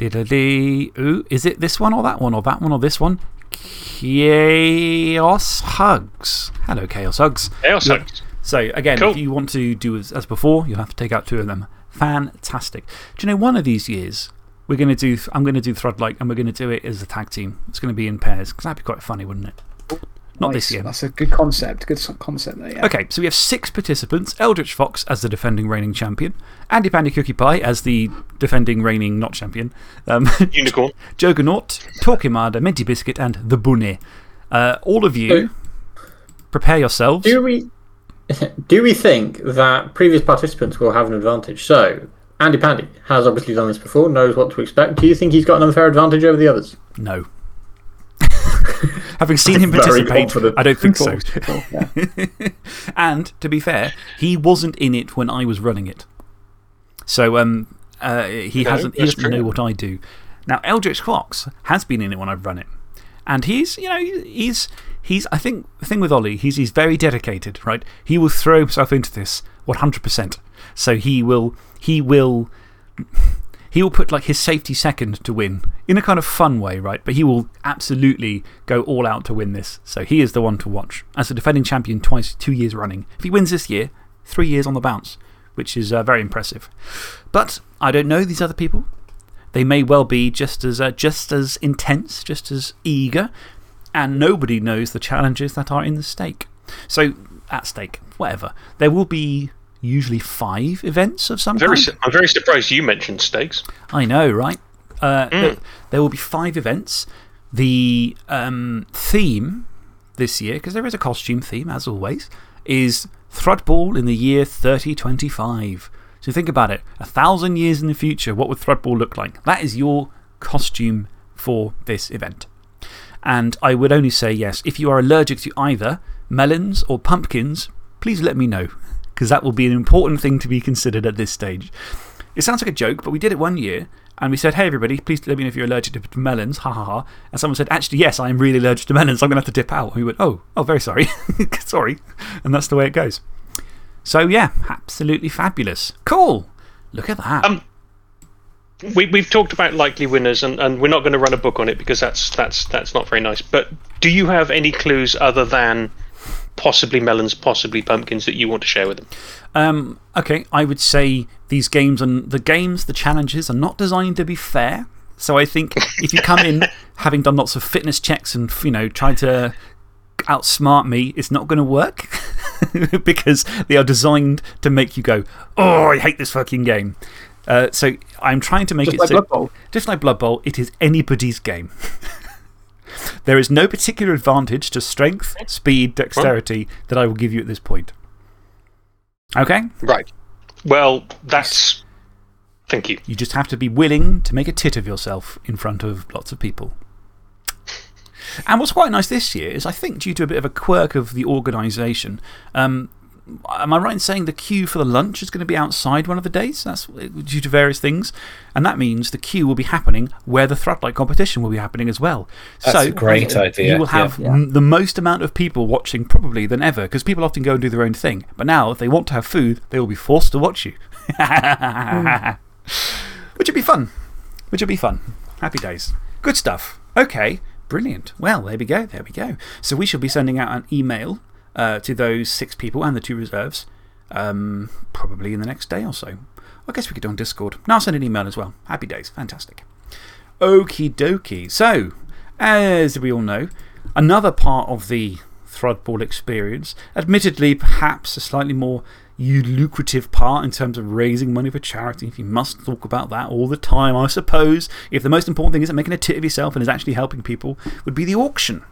Ooh, is it this one or that one or that one or this one? Chaos Hugs. Hello, Chaos Hugs. Chaos Yeah. Hugs. So, again, Cool. if you want to do as, as before, you'll have to take out two of them. Fantastic. Do you know, one of these years, we're going to do, I'm going to do Thrud like and we're going to do it as a tag team. It's going to be in pairs because that'd be quite funny, wouldn't it? Not this year. That's a good concept. Good concept there, yeah. Okay, so we have six participants Eldritch Fox as the defending reigning champion, Andy Pandy Cookie Pie as the defending reigning not champion, um, [laughs] Unicorn. Juggernaut, Torquemada, Minty Biscuit, and the Bunny. Uh, all of you, prepare yourselves. Do we, [laughs] do we think that previous participants will have an advantage? So, Andy Pandy has obviously done this before, knows what to expect. Do you think he's got an unfair advantage over the others? No. [laughs] Having seen him Very participate, confident. I don't think so. Good yeah. [laughs] [laughs] and to be fair, he wasn't in it when I was running it. So um, uh, he, No, hasn't, he doesn't know what I do. Now, Eldritch Fox has been in it when I've run it. And he's, you know, he's, he's, I think the thing with Ollie, he's, he's very dedicated, right? He will throw himself into this 100%. So he will, he will, he will put like his safety second to win in a kind of fun way, right? But he will absolutely go all out to win this. So he is the one to watch. As a defending champion twice, two years running. If he wins this year, three years on the bounce, which is uh, very impressive. But I don't know these other people. They may well be just as, uh, just as intense, just as eager, and nobody knows the challenges that are in the stake. So, at stake, whatever. There will be usually five events of some Very, kind. I'm very surprised you mentioned stakes. I know, right? Uh, Mm. there, there will be five events. The um, theme this year, because there is a costume theme, as always, is Thrudball in the year 3025. So think about it. A thousand years in the future, what would Thrudball look like? That is your costume for this event. And I would only say yes, if you are allergic to either melons or pumpkins, please let me know, because that will be an important thing to be considered at this stage. It sounds like a joke, but we did it one year and we said, hey, everybody, please let me know if you're allergic to melons. Ha ha ha. And someone said, actually, yes, I am really allergic to melons. I'm going to have to dip out. And we went, oh, oh, very sorry. [laughs] sorry. And that's the way it goes. So, yeah, absolutely fabulous. Cool. Look at that. Um, we, we've talked about likely winners, and, and we're not going to run a book on it because that's, that's, that's not very nice. But do you have any clues other than possibly melons, possibly pumpkins that you want to share with them? Um, okay, I would say these games and the games, the challenges are not designed to be fair. So I think if you come in [laughs] having done lots of fitness checks and, you know, try to outsmart me, it's not going to work [laughs] because they are designed to make you go, oh, I hate this fucking game. Uh, so I'm trying to make Just it like so. Blood Bowl. Just like Blood Bowl, it is anybody's game. [laughs] there is no particular advantage to strength, speed, dexterity that I will give you at this point. Okay? Right. Well, that's. Thank you. You just have to be willing to make a tit of yourself in front of lots of people. And what's quite nice this year is, I think, due to a bit of a quirk of the organisation, um, am I right in saying the queue for the lunch is going to be outside one of the days? That's due to various things. And that means the queue will be happening where the Thrud like competition will be happening as well. That's so a great idea. You will yeah. have m- the most amount of people watching probably than ever because people often go and do their own thing. But now, if they want to have food, they will be forced to watch you. [laughs] Which would be fun. Which would be fun. Happy days. Good stuff. Okay, brilliant. Well, there we go. There we go. So we shall be sending out an email uh, to those six people and the two reserves um, probably in the next day or so. I guess we could do on Discord. Now send an email as well. Happy days. Fantastic. Okie dokie. So, as we all know, another part of the Thrudball experience, admittedly, perhaps a slightly more lucrative part in terms of raising money for charity. If you must talk about that all the time, I suppose, if the most important thing isn't making a tit of yourself and is actually helping people, would be the auction.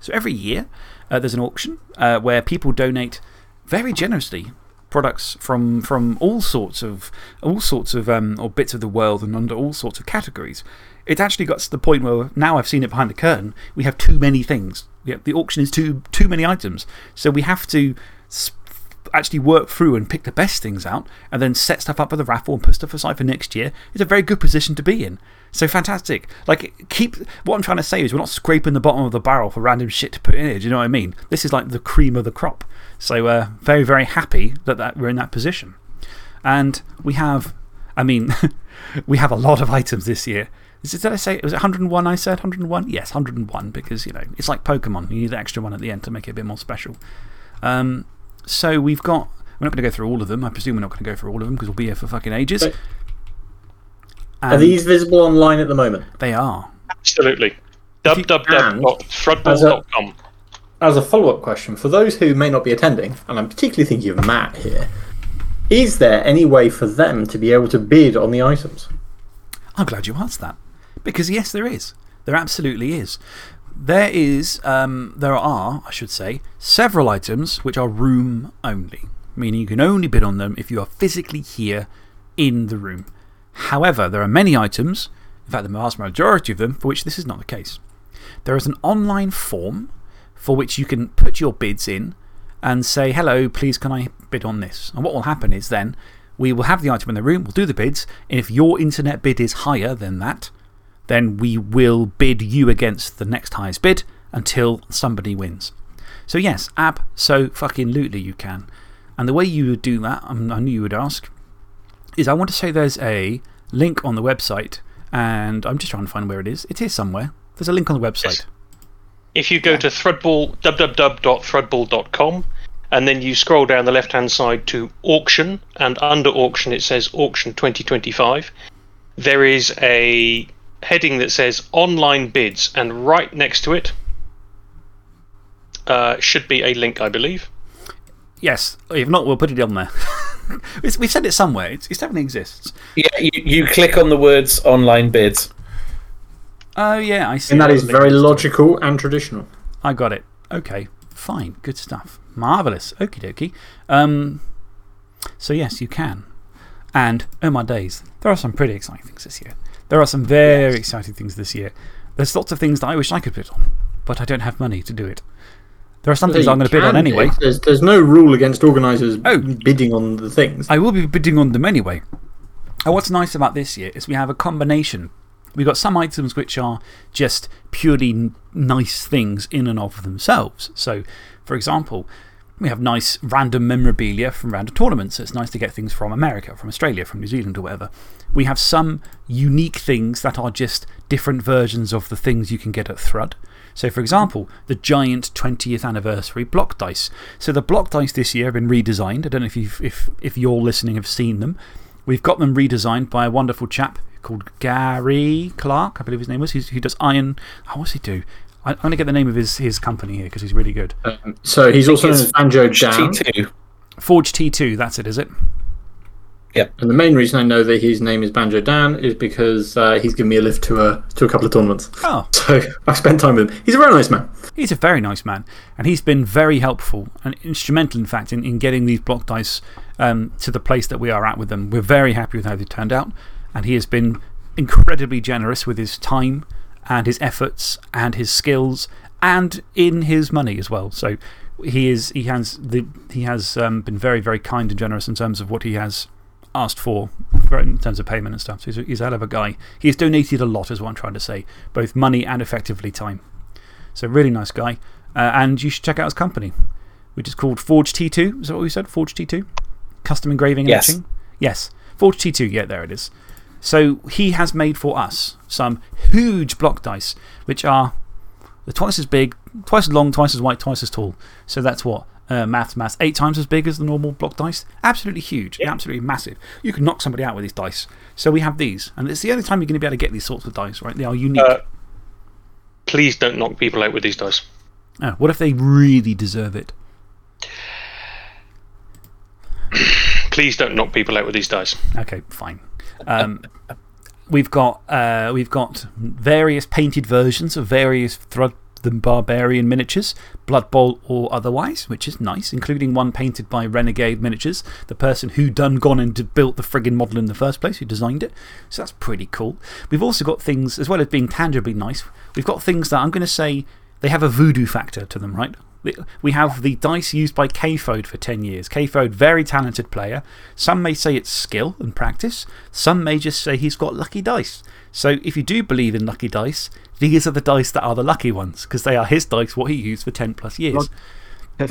So every year, uh, there's an auction uh, where people donate very generously products from, from all sorts of, all sorts of um, or bits of the world and under all sorts of categories. It actually got to the point where now I've seen it behind the curtain, we have too many things. Have, the auction is too, too many items. So we have to actually work through and pick the best things out and then set stuff up for the raffle and put stuff aside for next year It's a very good position to be in. So fantastic. Like, keep, what I'm trying to say is we're not scraping the bottom of the barrel for random shit to put in it. Do you know what I mean? This is like the cream of the crop. So uh, very, very happy that, that we're in that position. And we have, I mean, [laughs] we have a lot of items this year. Is it, did I say, was it 101 I said? 101? Yes, 101 because, you know, it's like Pokemon. You need the extra one at the end to make it a bit more special. Um, so we've got, we're not going to go through all of them. I presume we're not going to go through all of them because we'll be here for fucking ages. But- Are these visible online at the moment? They are. Absolutely. And- www.thrudball.com. As a follow up question, for those who may not be attending, and I'm particularly thinking of Matt here, is there any way for them to be able to bid on the items? I'm glad you asked that. Because, yes, there is. There absolutely is. There is, um, there are, I should say, several items which are room only, meaning you can only bid on them if you are physically here in the room. However, there are many items, in fact, the vast majority of them, for which this is not the case. There is an online form for which you can put your bids in and say, hello, please, can I bid on this? And what will happen is then we will have the item in the room, we'll do the bids, and if your internet bid is higher than that, then we will bid you against the next highest bid until somebody wins. So, yes, ab so fucking lootly you can. And the way you would do that, um, I knew you would ask, is I want to say there's a link on the website, and I'm just trying to find where it is. It is somewhere. There's a link on the website. If you go to Thrudball, www.thrudball.com, and then you scroll down the left hand side to auction, and under auction it says auction 2025, there is a heading that says online bids, and right next to it uh, should be a link, I believe. Yes. If not, we'll put it on there. [laughs] We've said it somewhere. It's, it definitely exists. Yeah, you, you click on the words online bids. Oh, yeah, I see. And that what is the link very logical and traditional. I got it. Okay, fine. Good stuff. Marvellous. Okie dokie. Um, so, yes, you can. And, oh my days, there are some pretty exciting things this year. There are some very exciting things this year. There's lots of things that I wish I could put on, but I don't have money to do it. There are some things I'm going to bid on anyway. There's, there's no rule against organisers Oh. bidding on the things. I will be bidding on them anyway. And what's nice about this year is we have a combination. We've got some items which are just purely nice things in and of themselves. So, for example, we have nice random memorabilia from random tournaments. So it's nice to get things from America, from Australia, from New Zealand, or whatever. We have some unique things that are just different versions of the things you can get at Thrud. So, for example, the giant 20th anniversary block dice. So, the block dice this year have been redesigned. I don't know if, you've, if, if you're listening have seen them. We've got them redesigned by a wonderful chap called Gary Clark, I believe his name was. He's, he does iron. Oh, what's he do? I, I'm going to get the name of his, his company here because he's really good. Um, so he's also known it's as Banjo Dan. T2. Forge T2, that's it, is it? And the main reason I know that his name is Banjo Dan is because uh, he's given me a lift to a, to a couple of tournaments. Oh, [laughs] So I spent time with him. He's a very nice man. He's a very nice man, and he's been very helpful and instrumental, in fact, in, in getting these block dice um, to the place that we are at with them. We're very happy with how they turned out, and he has been incredibly generous with his time and his efforts and his skills and in his money as well. So he, is, he has, the, he has um, been very, very kind and generous in terms of what he has asked for for- in terms of payment and stuff. So he's a, he's a hell of a guy. He has donated a lot, is what I'm trying to say, both money and effectively time. So, really nice guy. Uh, and you should check out his company, which is called Forge T2. Is that what we said? Forge T2? Custom engraving and Yes. etching? Yes. Forge T2, yeah, there it is. So, he has made for us some huge block dice, which are twice as big, twice as long, twice as wide, twice as tall. So, that's what? Uh, maths, maths. Eight times as big as the normal block dice. Absolutely huge. Absolutely massive. You can knock somebody out with these dice. So, we have these. And it's the only time you're going to be able to get these sorts of dice, right? They are unique. Uh, Please don't knock people out with these dice. Oh, what if they really deserve it? [clears throat] Please don't knock people out with these dice. Okay, fine. Um, we've, got, uh, we've got various painted versions of various Thrud the Barbarian miniatures, Blood Bowl or otherwise, which is nice, including one painted by Renegade Miniatures, the person who done gone and built the friggin' model in the first place, who designed it. So that's pretty cool. We've also got things, as well as being tangibly nice, we've got things that I'm going to say they have a voodoo factor to them, right? We- have the dice used by K-Fode for 10 years. K-Fode, very talented player. Some may say it's skill and practice, some may just say he's got lucky dice. So if you do believe in lucky dice, these are the dice that are the lucky ones, because they are his dice, what he used for 10 plus years.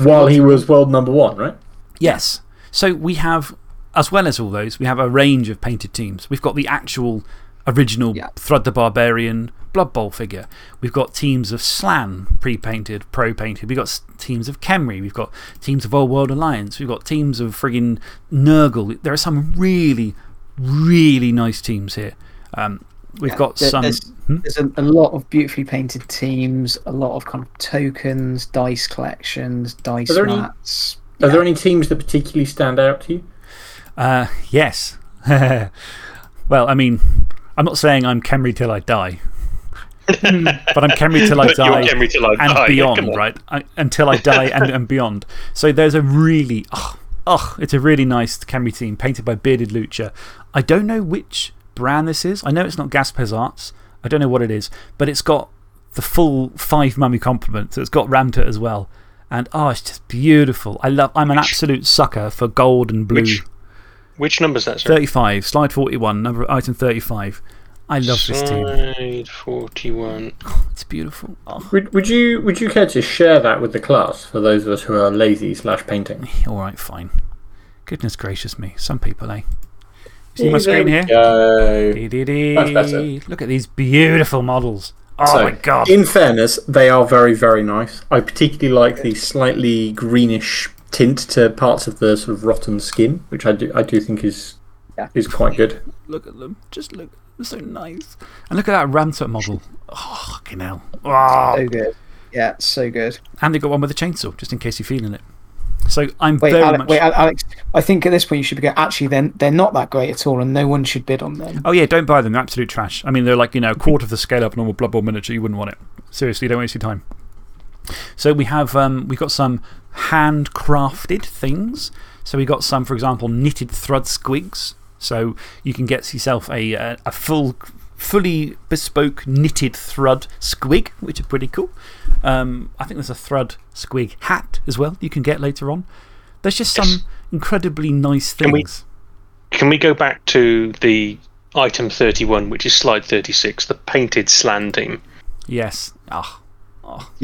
While he was world number one, right? Yes. So we have, as well as all those, we have a range of painted teams. We've got the actual original Yeah. Thrud the Barbarian Blood Bowl figure. We've got teams of Slan pre painted, pro painted. We've got teams of Khemri. We've got teams of Old World Alliance. We've got teams of friggin' Nurgle. There are some really, really nice teams here. Um, we've Yeah, got there- some. there's- Hmm? There's a, a lot of beautifully painted teams, a lot of kind of tokens, dice collections, dice Are there any- mats. Are there any teams that particularly stand out to you? Uh, yes. [laughs] well, I mean, I'm not saying I'm Khemri till I die. [laughs] but I'm Khemri till I die till I and die, yeah, beyond, come right? I, until I die and, and beyond. So there's a really, oh, oh, it's a really nice Khemri team painted by Bearded Lucha. I don't know which brand this is. I know it's not Gaspez Arts. I don't know what it is, but it's got the full five mummy complement. So it's got Ramtut as well. And oh, it's just beautiful. I love, I'm an absolute sucker for gold and blue. Which, which number's that, sir? 35, slide 41, number, item 35. I love this team. Side 41. It's beautiful. Oh, Would, would you would you care to share that with the class for those of us who are lazy slash painting? all right, fine. Goodness gracious me. Some people, eh? You see my screen here? Better. Look at these beautiful models. Oh So, my god. In fairness, they are very, very nice. I particularly like the slightly greenish tint to parts of the sort of rotten skin, which I do, I do think is, Yeah. is quite good. Look at them. Just look. They're so nice. And look at that Ramtut model. Oh, fucking hell. Oh. So good. Yeah, so good. And they got one with a chainsaw, just in case you're feeling it. So I'm Wait, very much. wait, Alex, I think at this point you should be going, actually, then they're not that great at all, and no one should bid on them. Oh, yeah, don't buy them. They're absolute trash. I mean, they're like, you know, a quarter of the scale of a normal Blood Bowl miniature. You wouldn't want it. Seriously, don't waste your time. So we have um, we've got some handcrafted things. So we got some, for example, knitted thrud squigs. So you can get yourself a, a, a full, fully bespoke knitted thrud squig, which are pretty cool. Um, I think there's a thrud squig hat as well you can get later on. There's just some incredibly nice Can we- things. Can we go back to the item 31, which is slide 36, the painted slan team? Yes. Ah.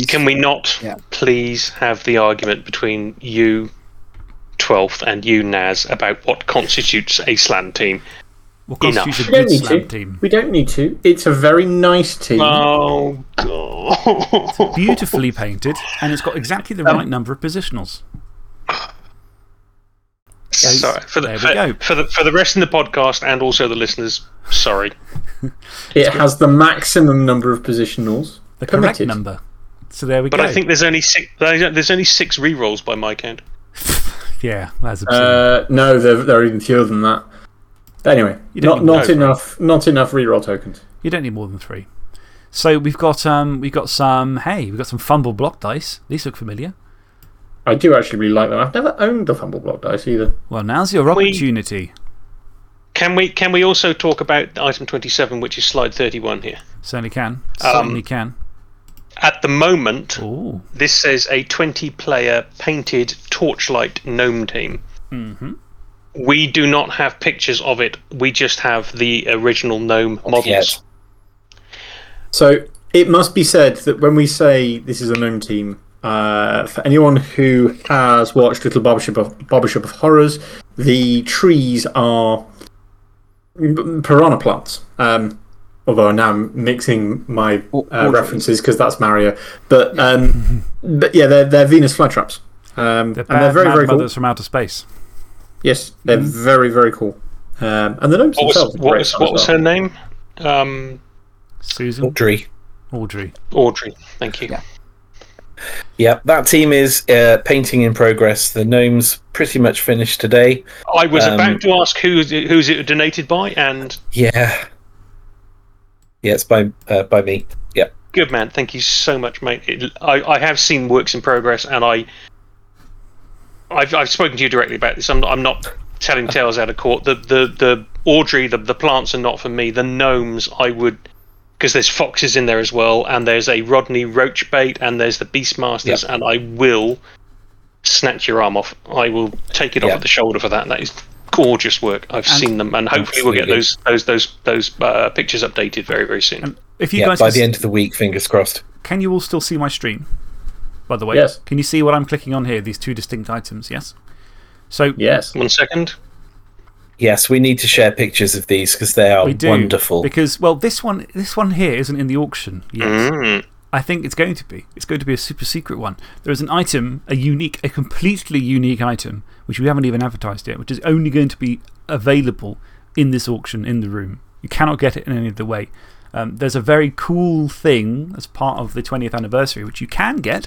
Can we not Yeah. please have the argument between you, 12th, and you, Naz, about what constitutes a slan team? What Enough. constitutes a We don't good need slan to. team? We don't need to. It's a very nice team. Oh, God. Beautifully painted, and it's got exactly the right number of positionals. Sorry. For the, There we for, go. For, the, for the rest of the podcast and also the listeners, sorry. [laughs] it has the maximum number of positionals. The correct number. So there we But go. But I think there's only six. There's only six re-rolls by my count. [laughs] Yeah, that's absurd. Uh, no, there, there are even fewer than that. Anyway, You don't not, need not, enough, not enough reroll tokens. you don't need more than three. So we've got, um, we've got some, hey, we've got some fumble block dice. These look familiar. I do actually really like them. I've never owned the Fumble Block dice either. Well, now's your We- opportunity. Can we can we also talk about item 27, which is slide 31 here? Certainly can. Um, Certainly can. At the moment, Oh. this says a 20 player painted torchlight gnome team. hmm We do not have pictures of it, we just have the original gnome models. Yes. So it must be said that when we say this is a gnome team, uh, for anyone who has watched Little Barbershop of, Barbershop of Horrors, the trees are piranha plants. Um, although I'm now mixing my uh, references because that's Mario. But, um, [laughs] but yeah, they're, they're Venus flytraps. Um, They're and they're bad very, mad very cool. mothers from outer space. Yes, they're very, very cool. Um, and the gnomes What themselves are what great was, what as was well. her name? Um, Susan? Audrey. Audrey. Audrey. Thank you. Yeah. Yeah, that team is uh, painting in progress. The gnomes pretty much finished today. I was Um, about to ask who who's it donated by, and Yeah. Yeah, it's by, uh, by me. Yeah. good man. Thank you so much, mate. It, I, I have seen works in progress, and I I've, I've spoken to you directly about this. I'm not, I'm not telling tales out of court. The the the Audrey, the the plants are not for me. The gnomes, I would. Because there's foxes in there as well, and there's a Rodney Roach bait, and there's the Beastmasters, and I will snatch your arm off. I will take it off at the shoulder for that. That is gorgeous work. I've And- seen them, and hopefully we'll get those those those those uh, pictures updated very very soon. And if you yeah, guys by can, the end of the week, fingers crossed. can you all still see my stream? By the way, Yes. can you see what I'm clicking on here? These two distinct items, yes? So Yes. One second. Yes, we need to share pictures of these because they are we do. wonderful. Because, well, this one, this one here isn't in the auction yet. Mm. I think it's going to be. It's going to be a super secret one. There is an item, a unique, a completely unique item, which we haven't even advertised yet, which is only going to be available in this auction in the room. You cannot get it in any other way. Um, there's a very cool thing as part of the 20th anniversary, which you can get,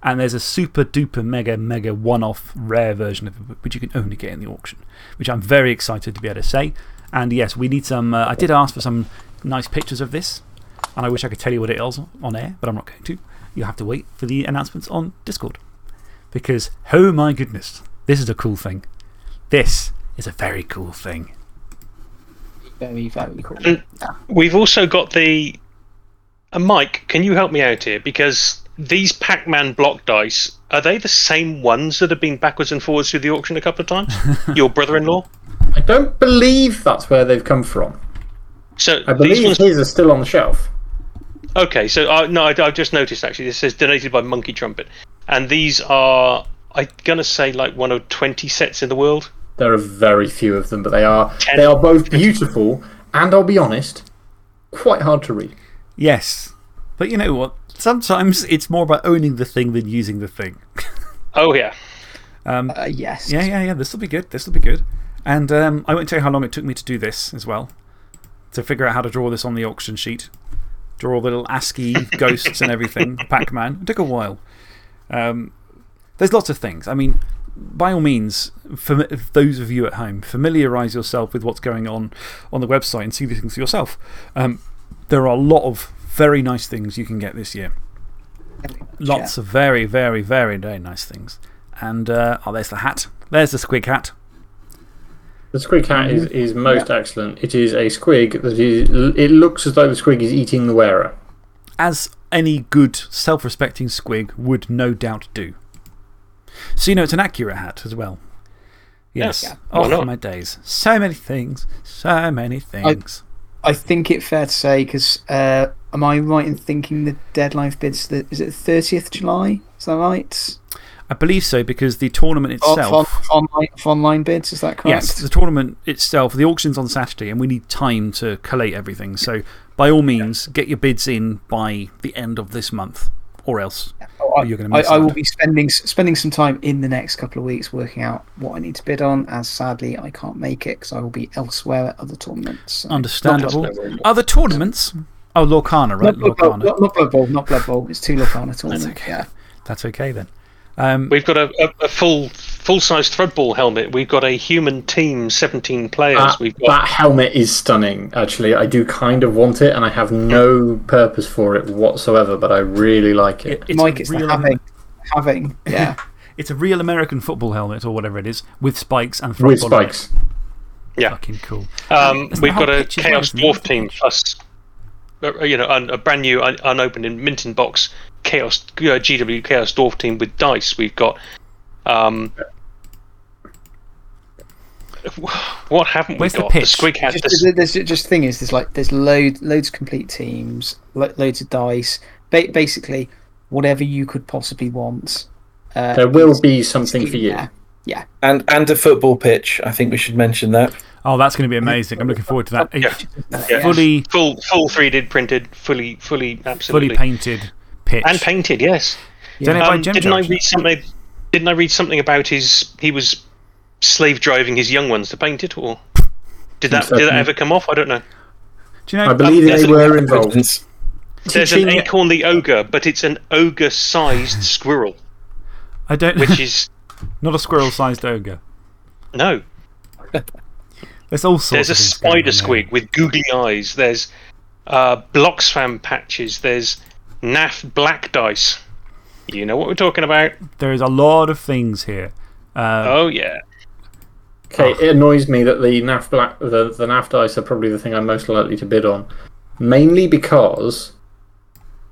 and there's a super duper mega mega one off rare version of it, which you can only get in the auction, which I'm very excited to be able to say. And yes, we need some. Uh, I did ask for some nice pictures of this, and I wish I could tell you what it is on air, but I'm not going to. You'll have to wait for the announcements on Discord. Because, oh my goodness, this is a cool thing. This is a very cool thing. Very, very cool. And we've also got the. Uh, Mike, can you help me out here? Because these Pac Man block dice, are they the same ones that have been backwards and forwards through the auction a couple of times? [laughs] Your brother in law? I don't believe that's where they've come from. So I these believe ones. his are still on the shelf. Okay, so uh, no, I, I've just noticed actually. This says donated by Monkey Trumpet, and these are I'm gonna say like one of twenty sets in the world. There are very few of them, but they are, they are both beautiful and I'll be honest, quite hard to read. Yes. But you know what? Sometimes it's more about owning the thing than using the thing. [laughs] Oh yeah, Uh, yes. Yeah, yeah, yeah. This will be good. This will be good. And um, I won't tell you how long it took me to do this as well. To figure out how to draw this on the auction sheet. Draw the little ASCII [laughs] ghosts and everything. Pac Man. It took a while. Um, there's lots of things. I mean, by all means, for those of you at home, familiarise yourself with what's going on on the website and see these things for yourself. Um, there are a lot of very nice things you can get this year. Lots of very, very, very, very nice things. And uh, oh, there's the hat. There's the squig hat. The squig hat is, is most excellent. It is a squig that is. It looks as though the squig is eating the wearer. As any good, self respecting squig would no doubt do. So, you know, it's an accurate hat as well. Yes. Yeah. Oh, my days. So many things. So many things. I think it's fair to say, because uh, am I right in thinking the deadline for bids the, is it 30th July? Is that right? I believe so because the tournament For, for, itself. for online, for online bids, is that correct? Yes, the tournament itself, the auction's on Saturday, and we need time to collate everything. So, by all means, get your bids in by the end of this month, or else Oh, I, you're going to I, miss I will be spending, spending some time in the next couple of weeks working out what I need to bid on, as sadly I can't make it because I will be elsewhere at other tournaments. So- Understandable. Other tournaments? Oh, Lorcana, right? Not, Blood Bowl, Lorcana. not, not Blood Bowl, not Blood Bowl. It's two Lorcana tournaments. okay. Yeah. That's okay then. Um, we've got a, a, a full full size Thrudball helmet. We've got a human team, seventeen players. That, we've got that helmet is stunning, actually. I do kind of want it, and I have no purpose for it whatsoever, but I really like it. it- it's Mike, it's real, having. Having, [laughs] yeah. it's a real American football helmet, or whatever it is, with spikes and With throttle it. spikes. yeah. Fucking cool. Um, we've got a pitch as well, Chaos? Dwarf team plus, uh, you know, a brand new, un, unopened in mint in box Chaos uh, GW Chaos Dwarf team with dice. We've got. Um, [laughs] what haven't Where's we the got? pitch? Squig has just, this. there's, there's just thing is there's like there's load loads of complete teams lo- loads of dice ba- basically whatever you could possibly want uh, There will be something for you. there. yeah And, and a football pitch. I think we should mention that. Oh, that's going to be amazing. I'm looking forward to that. A Yeah. Yeah. fully, Full, full 3D printed, fully, fully, absolutely, fully painted pitch. and painted. Yes. Donated by Um, didn't I read something? Didn't I read something about his? He was slave driving his young ones to paint it, or did that did that ever come off? I don't know. Do you know? I believe there's they a- were involved. Coincidence. There's an acorn the ogre, but it's an ogre-sized squirrel, I don't. which [laughs] is not a squirrel sized ogre. no. There's all sorts There's a of spider on there. squig with googly eyes. There's uh, Bloxfam patches. There's NAF black dice. You know what we're talking about? There is a lot of things here. Uh, Oh yeah. Okay, it annoys me that the NAF black the, the NAF dice are probably the thing I'm most likely to bid on. Mainly because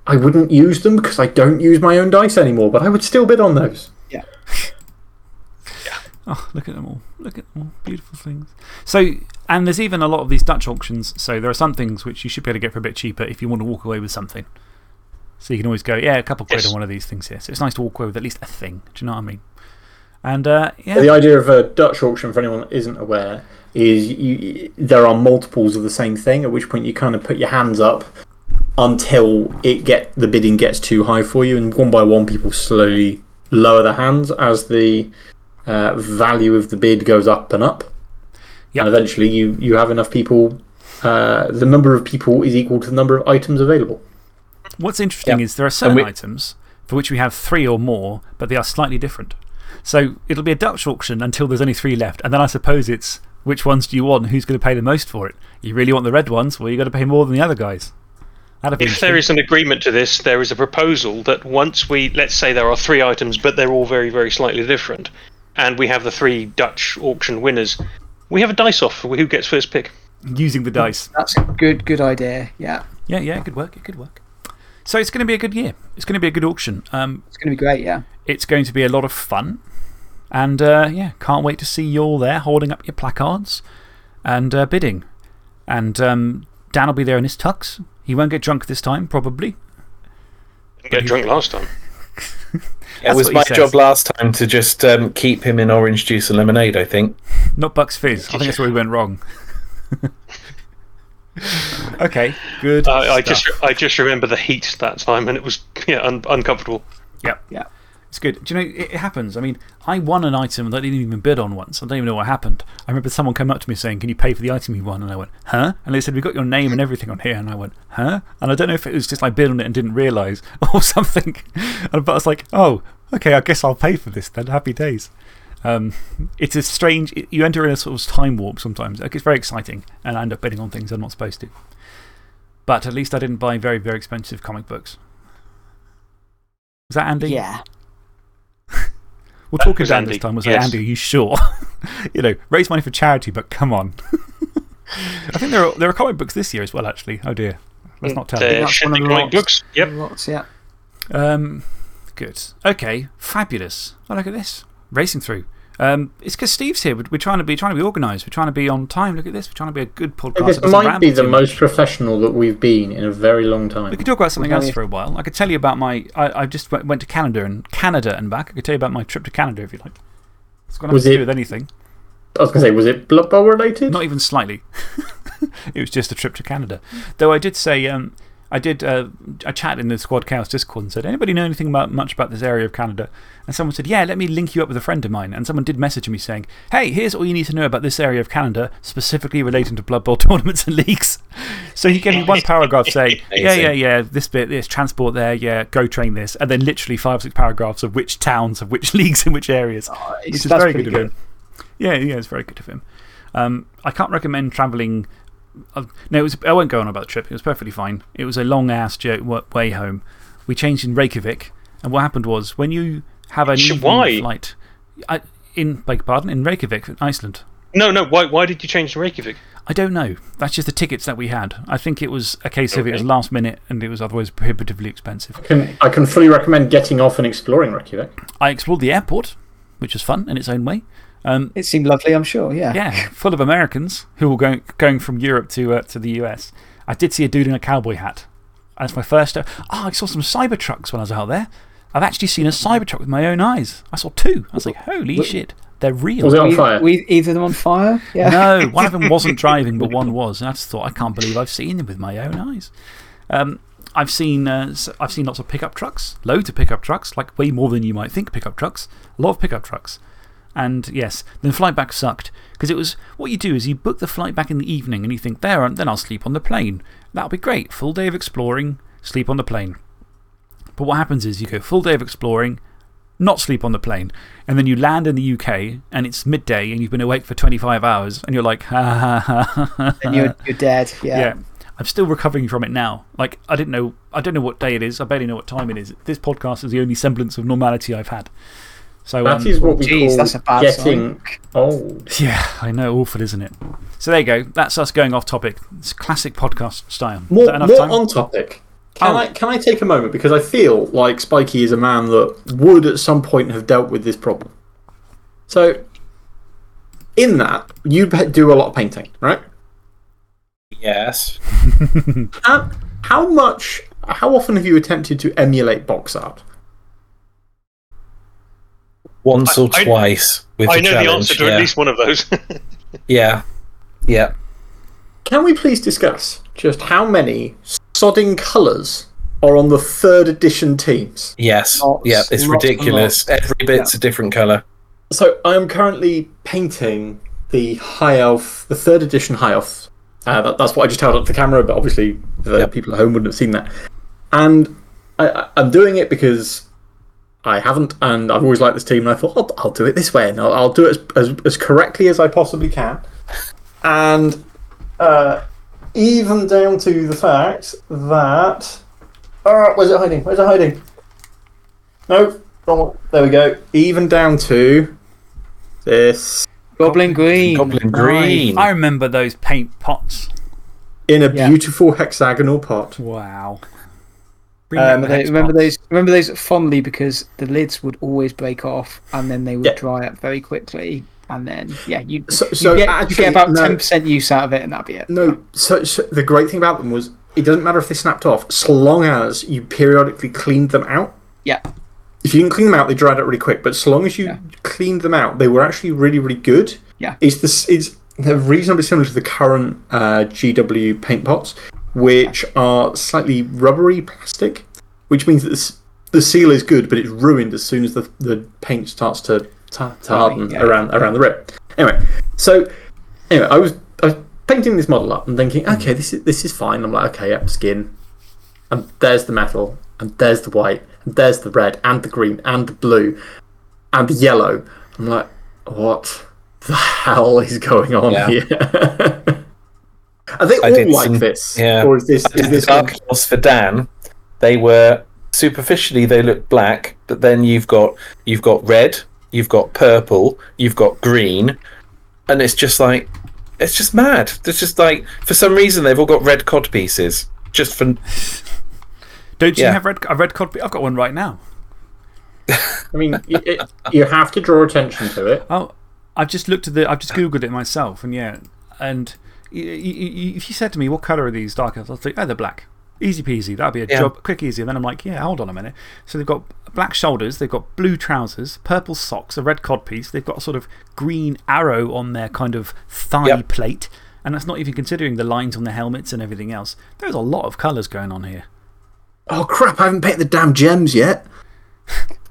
I wouldn't use them because I don't use my own dice anymore, but I would still bid on those. Yeah. [laughs] Oh, look at them all. Look at them all. Beautiful things. So, and there's even a lot of these Dutch auctions. So, there are some things which you should be able to get for a bit cheaper if you want to walk away with something. So, you can always go, yeah, a couple quid Yes. on one of these things here. So, it's nice to walk away with at least a thing. Do you know what I mean? And uh, yeah, The idea of a Dutch auction, for anyone that isn't aware, is you, there are multiples of the same thing, at which point you kind of put your hands up until it get the bidding gets too high for you, and one by one, people slowly lower their hands as the uh, value of the bid goes up and up. Yep. And eventually, you, you have enough people, uh, the number of people is equal to the number of items available. What's interesting is there are certain we- items for which we have three or more, but they are slightly different. So it'll be a Dutch auction until there's only three left. And then I suppose it's which ones do you want? Who's going to pay the most for it? You really want the red ones? Well, you've got to pay more than the other guys. If there is an agreement to this, there is a proposal that once we, let's say there are three items, but they're all very, very slightly different, and we have the three Dutch auction winners, we have a dice off for who gets first pick. using the dice. that's a good good idea yeah Yeah, yeah, it could work. It could work. So it's going to be a good year. It's going to be a good auction. Um, it's going to be great yeah it's going to be a lot of fun. And uh, yeah, can't wait to see you all there holding up your placards and uh, bidding. And um, Dan will be there in his tux. He won't get drunk this time, probably. Didn't get drunk last time. [laughs] It was what my says. job last time to just um, keep him in orange juice and lemonade, I think. Not Bucks Fizz. I think that's where we went wrong. [laughs] [laughs] okay, good. I, I just I just remember the heat that time, and it was yeah un, uncomfortable. Yeah, Yeah. It's good. Do you know, it, it happens. I mean, I won an item that I didn't even bid on once. I don't even know what happened. I remember someone came up to me saying, Can you pay for the item you won? And I went, Huh? And they said, We've got your name and everything on here. And I went, Huh? And I don't know if it was just I bid on it and didn't realise [laughs] or something. [laughs] But I was like, Oh, okay, I guess I'll pay for this then. Happy days. Um, it's a strange, you enter in a sort of time warp sometimes. Like, It's very exciting. And I end up bidding on things I'm not supposed to. But at least I didn't buy very, very expensive comic books. Was that Andy? Yeah. [laughs] We'll talk was to Andy, this time. We'll say. Andy, are you sure? [laughs] you know, raise money for charity, but come on. [laughs] I think there are, there are comic books this year as well, actually. Oh dear. Let's not tell. There that's should one of the comic lots. books. Yep. Lots, yeah. Um, good. Okay, fabulous. Oh, look at this. Racing through. Um, it's because Steve's here. We're, we're trying to be, trying to be organised. We're trying to be on time. Look at this. We're trying to be a good podcast. I guess that it might be the too much. most professional that we've been in a very long time. We could talk about something else for a while. I could tell you about my. I, I just went, went to Canada and Canada and back. I could tell you about my trip to Canada if you like. It's got nothing Was to do it- with anything. I was going to say, was it Blood Bowl related? Not even slightly. [laughs] it was just a trip to Canada. Though I did say, um, I did, uh, I chatted in the Squad Chaos Discord and said, anybody know anything about, much about this area of Canada? And someone said, yeah, let me link you up with a friend of mine. And someone did message me saying, hey, here's all you need to know about this area of Canada, specifically relating to Blood Bowl [laughs] tournaments and leagues. So he gave me one paragraph saying, [laughs] yeah, yeah, yeah, this bit, this transport there, yeah, go train this. And then literally five or six paragraphs of which towns, of which [laughs] leagues, in which areas. which is very pretty good of him. Yeah, yeah, it's very good of him. Um, I can't recommend travelling. Uh, no, it was, I won't go on about the trip. It was perfectly fine. It was a long ass jo- way home. We changed in Reykjavik, and what happened was when you have an Sh- evening flight. I, in, beg your pardon, in Reykjavik, Iceland. No, no. Why why did you change to Reykjavik? I don't know. That's just the tickets that we had. I think it was a case of it was last minute and it was otherwise prohibitively expensive. I can, I can fully recommend getting off and exploring Reykjavik. I explored the airport, which was fun in its own way. Um, It seemed lovely, I'm sure, yeah. Yeah, full of Americans who were going, going from Europe to, uh, to the US. I did see a dude in a cowboy hat. That's my first. Oh, I saw some Cybertrucks when I was out there. I've actually seen a Cybertruck with my own eyes. I saw two. I was like, holy shit, they're real. Was it on We, fire? we, either of them on fire? Yeah. No, one of them [laughs] wasn't driving, but one was. And I just thought, I can't believe I've seen them with my own eyes. Um, I've, seen, uh, s- I've seen lots of pickup trucks, loads of pickup trucks, like way more than you might think pickup trucks. A lot of pickup trucks. And yes, then flight back sucked. Because it was what you do is you book the flight back in the evening and you think, there, then I'll sleep on the plane. That'll be great. Full day of exploring, sleep on the plane. But what happens is you go full day of exploring, not sleep on the plane, and then you land in the UK and it's midday and you've been awake for 25 hours and you're like, ha ha ha. ha. And you're, you're dead. Yeah. Yeah. I'm still recovering from it now. Like, I didn't know, I don't know what day it is. I barely know what time it is. This podcast is the only semblance of normality I've had. So, That um, is what we Jeez, call that's a bad getting old. yeah, I know, awful, isn't it? So there you go. That's us going off topic. It's classic podcast style. More, more time? on topic. Can, Oh. I, can I take a moment? Because I feel like Spikey is a man that would at some point have dealt with this problem. So, in that, you do a lot of painting, right? Yes. [laughs] How, how much, how often have you attempted to emulate box art? Once I- or I- twice with I the know the answer to yeah. at least one of those. [laughs] Yeah. Yeah. Can we please discuss just how many sodding colours are on the third edition teams? Yes. Lots, yeah, it's ridiculous. Every bit's a different colour. So I am currently painting the High Elf, the third edition High Elf. Uh, that, that's what I just held up to the camera, but obviously the Yep. people at home wouldn't have seen that. And I, I, I'm doing it because I haven't, and I've always liked this team, and I thought I'll, I'll do it this way, and I'll, I'll do it as, as, as correctly as I possibly can. And uh, even down to the fact that. Oh, where's it hiding? Where's it hiding? No, wrong. There we go. Even down to this Goblin Green. Goblin Green. I remember those paint pots. in a Yeah. beautiful hexagonal pot. Wow. Um, They- remember those? Remember those fondly because the lids would always break off and then they would Yeah. dry up very quickly. And then, yeah, you, So- you, so get, you actually, get about no. 10% use out of it, and that'd be it. No, so, so the great thing about them was it doesn't matter if they snapped off, so long as you periodically cleaned them out. Yeah. If you didn't clean them out, they dried out really quick. But so long as you Yeah. cleaned them out, they were actually really, really good. Yeah. It's this. It's they're reasonably similar to the current uh, GW paint pots, which are slightly rubbery plastic, which means that this, the seal is good, but it's ruined as soon as the the paint starts to to, to harden yeah. around around the rip. Anyway, so anyway, I was I was painting this model up and thinking, mm. okay, this is this is fine. I'm like, okay, yep, skin, and there's the metal, and there's the white, and there's the red, and the green, and the blue, and the yellow. I'm like, what the hell is going on Yeah. here? [laughs] Are they I all like some- this? yeah. Or is this is the this Dark Elves for Dan, they were superficially they look black, but then you've got you've got red, you've got purple, you've got green, and it's just like it's just mad. It's just like for some reason they've all got red cod pieces. Just for Don't you Yeah. have red, a red cod? I've got one right now. [laughs] I mean, you, it, you have to draw attention to it. Oh, I've just looked at the. I've just Googled it myself, and yeah. And if you said to me, what colour are these dark elves? I'll think, oh, they're black. Easy peasy. That'd be a Yeah. job, quick, easy. And then I'm like, yeah, hold on a minute. So they've got black shoulders, they've got blue trousers, purple socks, a red cod piece, they've got a sort of green arrow on their kind of thigh Yep. plate. And that's not even considering the lines on the helmets and everything else. There's a lot of colours going on here. Oh crap! I haven't painted the damn gems yet.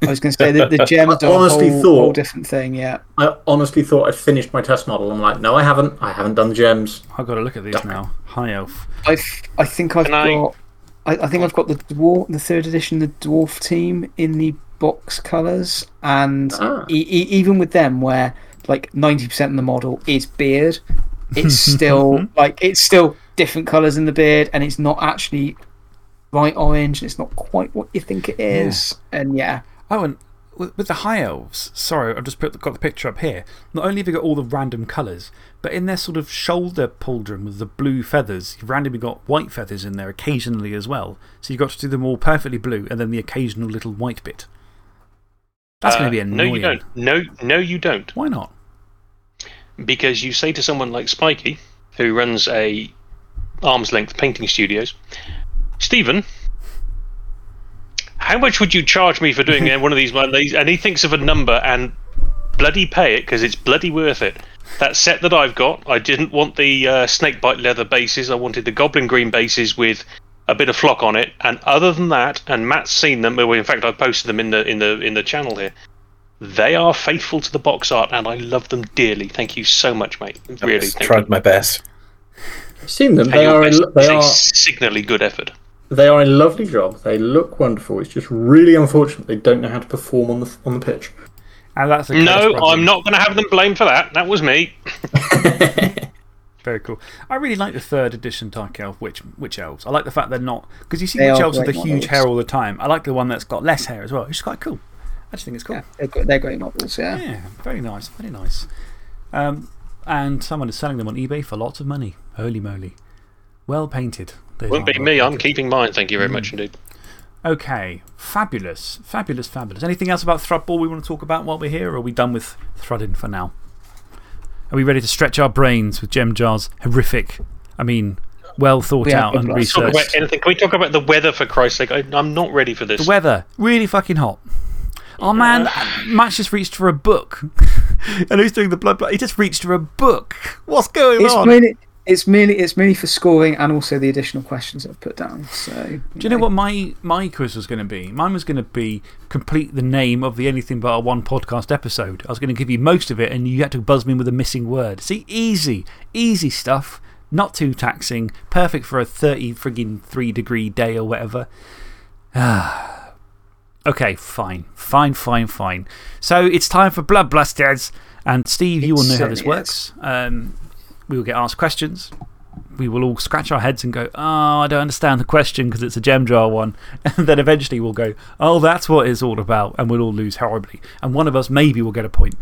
I was going to say that the gems I are honestly a whole, thought- whole different thing, yeah. I honestly thought I'd finished my test model. I'm like, no, I haven't. I haven't done the gems. I've got to look at these now. High elf. I've, I think I've Can I- got. I, I think I've got the dwarf, the third edition, the dwarf team in the box colours, and Ah. e- e- even with them, where like ninety percent of the model is beard, it's [laughs] still like it's still different colours in the beard, and it's not actually bright orange. And it's not quite what you think it is, and yeah, Oh, and with, with the high elves, sorry, I've just put, got the picture up here. Not only have you got all the random colours, but in their sort of shoulder pauldron with the blue feathers, you've randomly got white feathers in there occasionally as well. So you've got to do them all perfectly blue and then the occasional little white bit. That's going to be Uh, No, annoying. you don't. No, no, you don't. Why not? Because you say to someone like Spiky, who runs a arm's length painting studios, Stephen, how much would you charge me for doing [laughs] one of these? One of these? And he thinks of a number and bloody pay it because it's bloody worth it. That set that I've got, I didn't want the uh, snakebite leather bases. I wanted the goblin green bases with a bit of flock on it. And other than that, and Matt's seen them. Well, in fact, I've posted them in the in the in the channel here. They are faithful to the box art, and I love them dearly. Thank you so much, mate. Really, I've thank tried you. my best. I've seen them. And they are. a, best they are signally good effort. They are a lovely job. They look wonderful. It's just really unfortunate they don't know how to perform on the on the pitch. And that's a No. I'm not going to have them blamed for that. That was me. Very cool. I really like the third edition Dark Elf Witch, witch Elves. I like the fact they're not. Because you see They Witch are Elves with the great huge hair all the time. I like the one that's got less hair as well, which is quite cool. I just think it's cool. yeah, they're, they're great models, yeah. Yeah, very nice, very nice. Um, and someone is selling them on eBay for lots of money. Holy moly. Well painted. Those Won't be me. I'm keeping mine. Thank you very Mm. much indeed. Okay, fabulous. Fabulous, fabulous. Anything else about Thrudball we want to talk about while we're here, or are we done with Thrudding for now? Are we ready to stretch our brains with Gem Jar's horrific, I mean, well thought We out and blessed. Talk about researched? anything. Can we talk about the weather for Christ's sake? I, I'm not ready for this. The weather, really fucking hot. Oh man, Matt's just reached for a book. [laughs] and who's doing the blood? He just reached for a book. What's going It's on? merely, it's, merely, it's merely for scoring and also the additional questions that I've put down. So, Do you know what my, my quiz was going to be? Mine was going to be complete the name of the Anything But a One podcast episode. I was going to give you most of it, and you had to buzz me in with a missing word. See, easy, easy stuff. Not too taxing. Perfect for a 30 frigging 3 degree day or whatever. [sighs] okay, fine. Fine, fine, fine. So it's time for Blood Blasters. And Steve, you will know how this works. Um, we will get asked questions we will all scratch our heads and go, Oh, I don't understand the question because it's a gem jar one. [laughs] And then eventually we'll go, Oh, that's what it's all about. And we'll all lose horribly. And one of us maybe will get a point.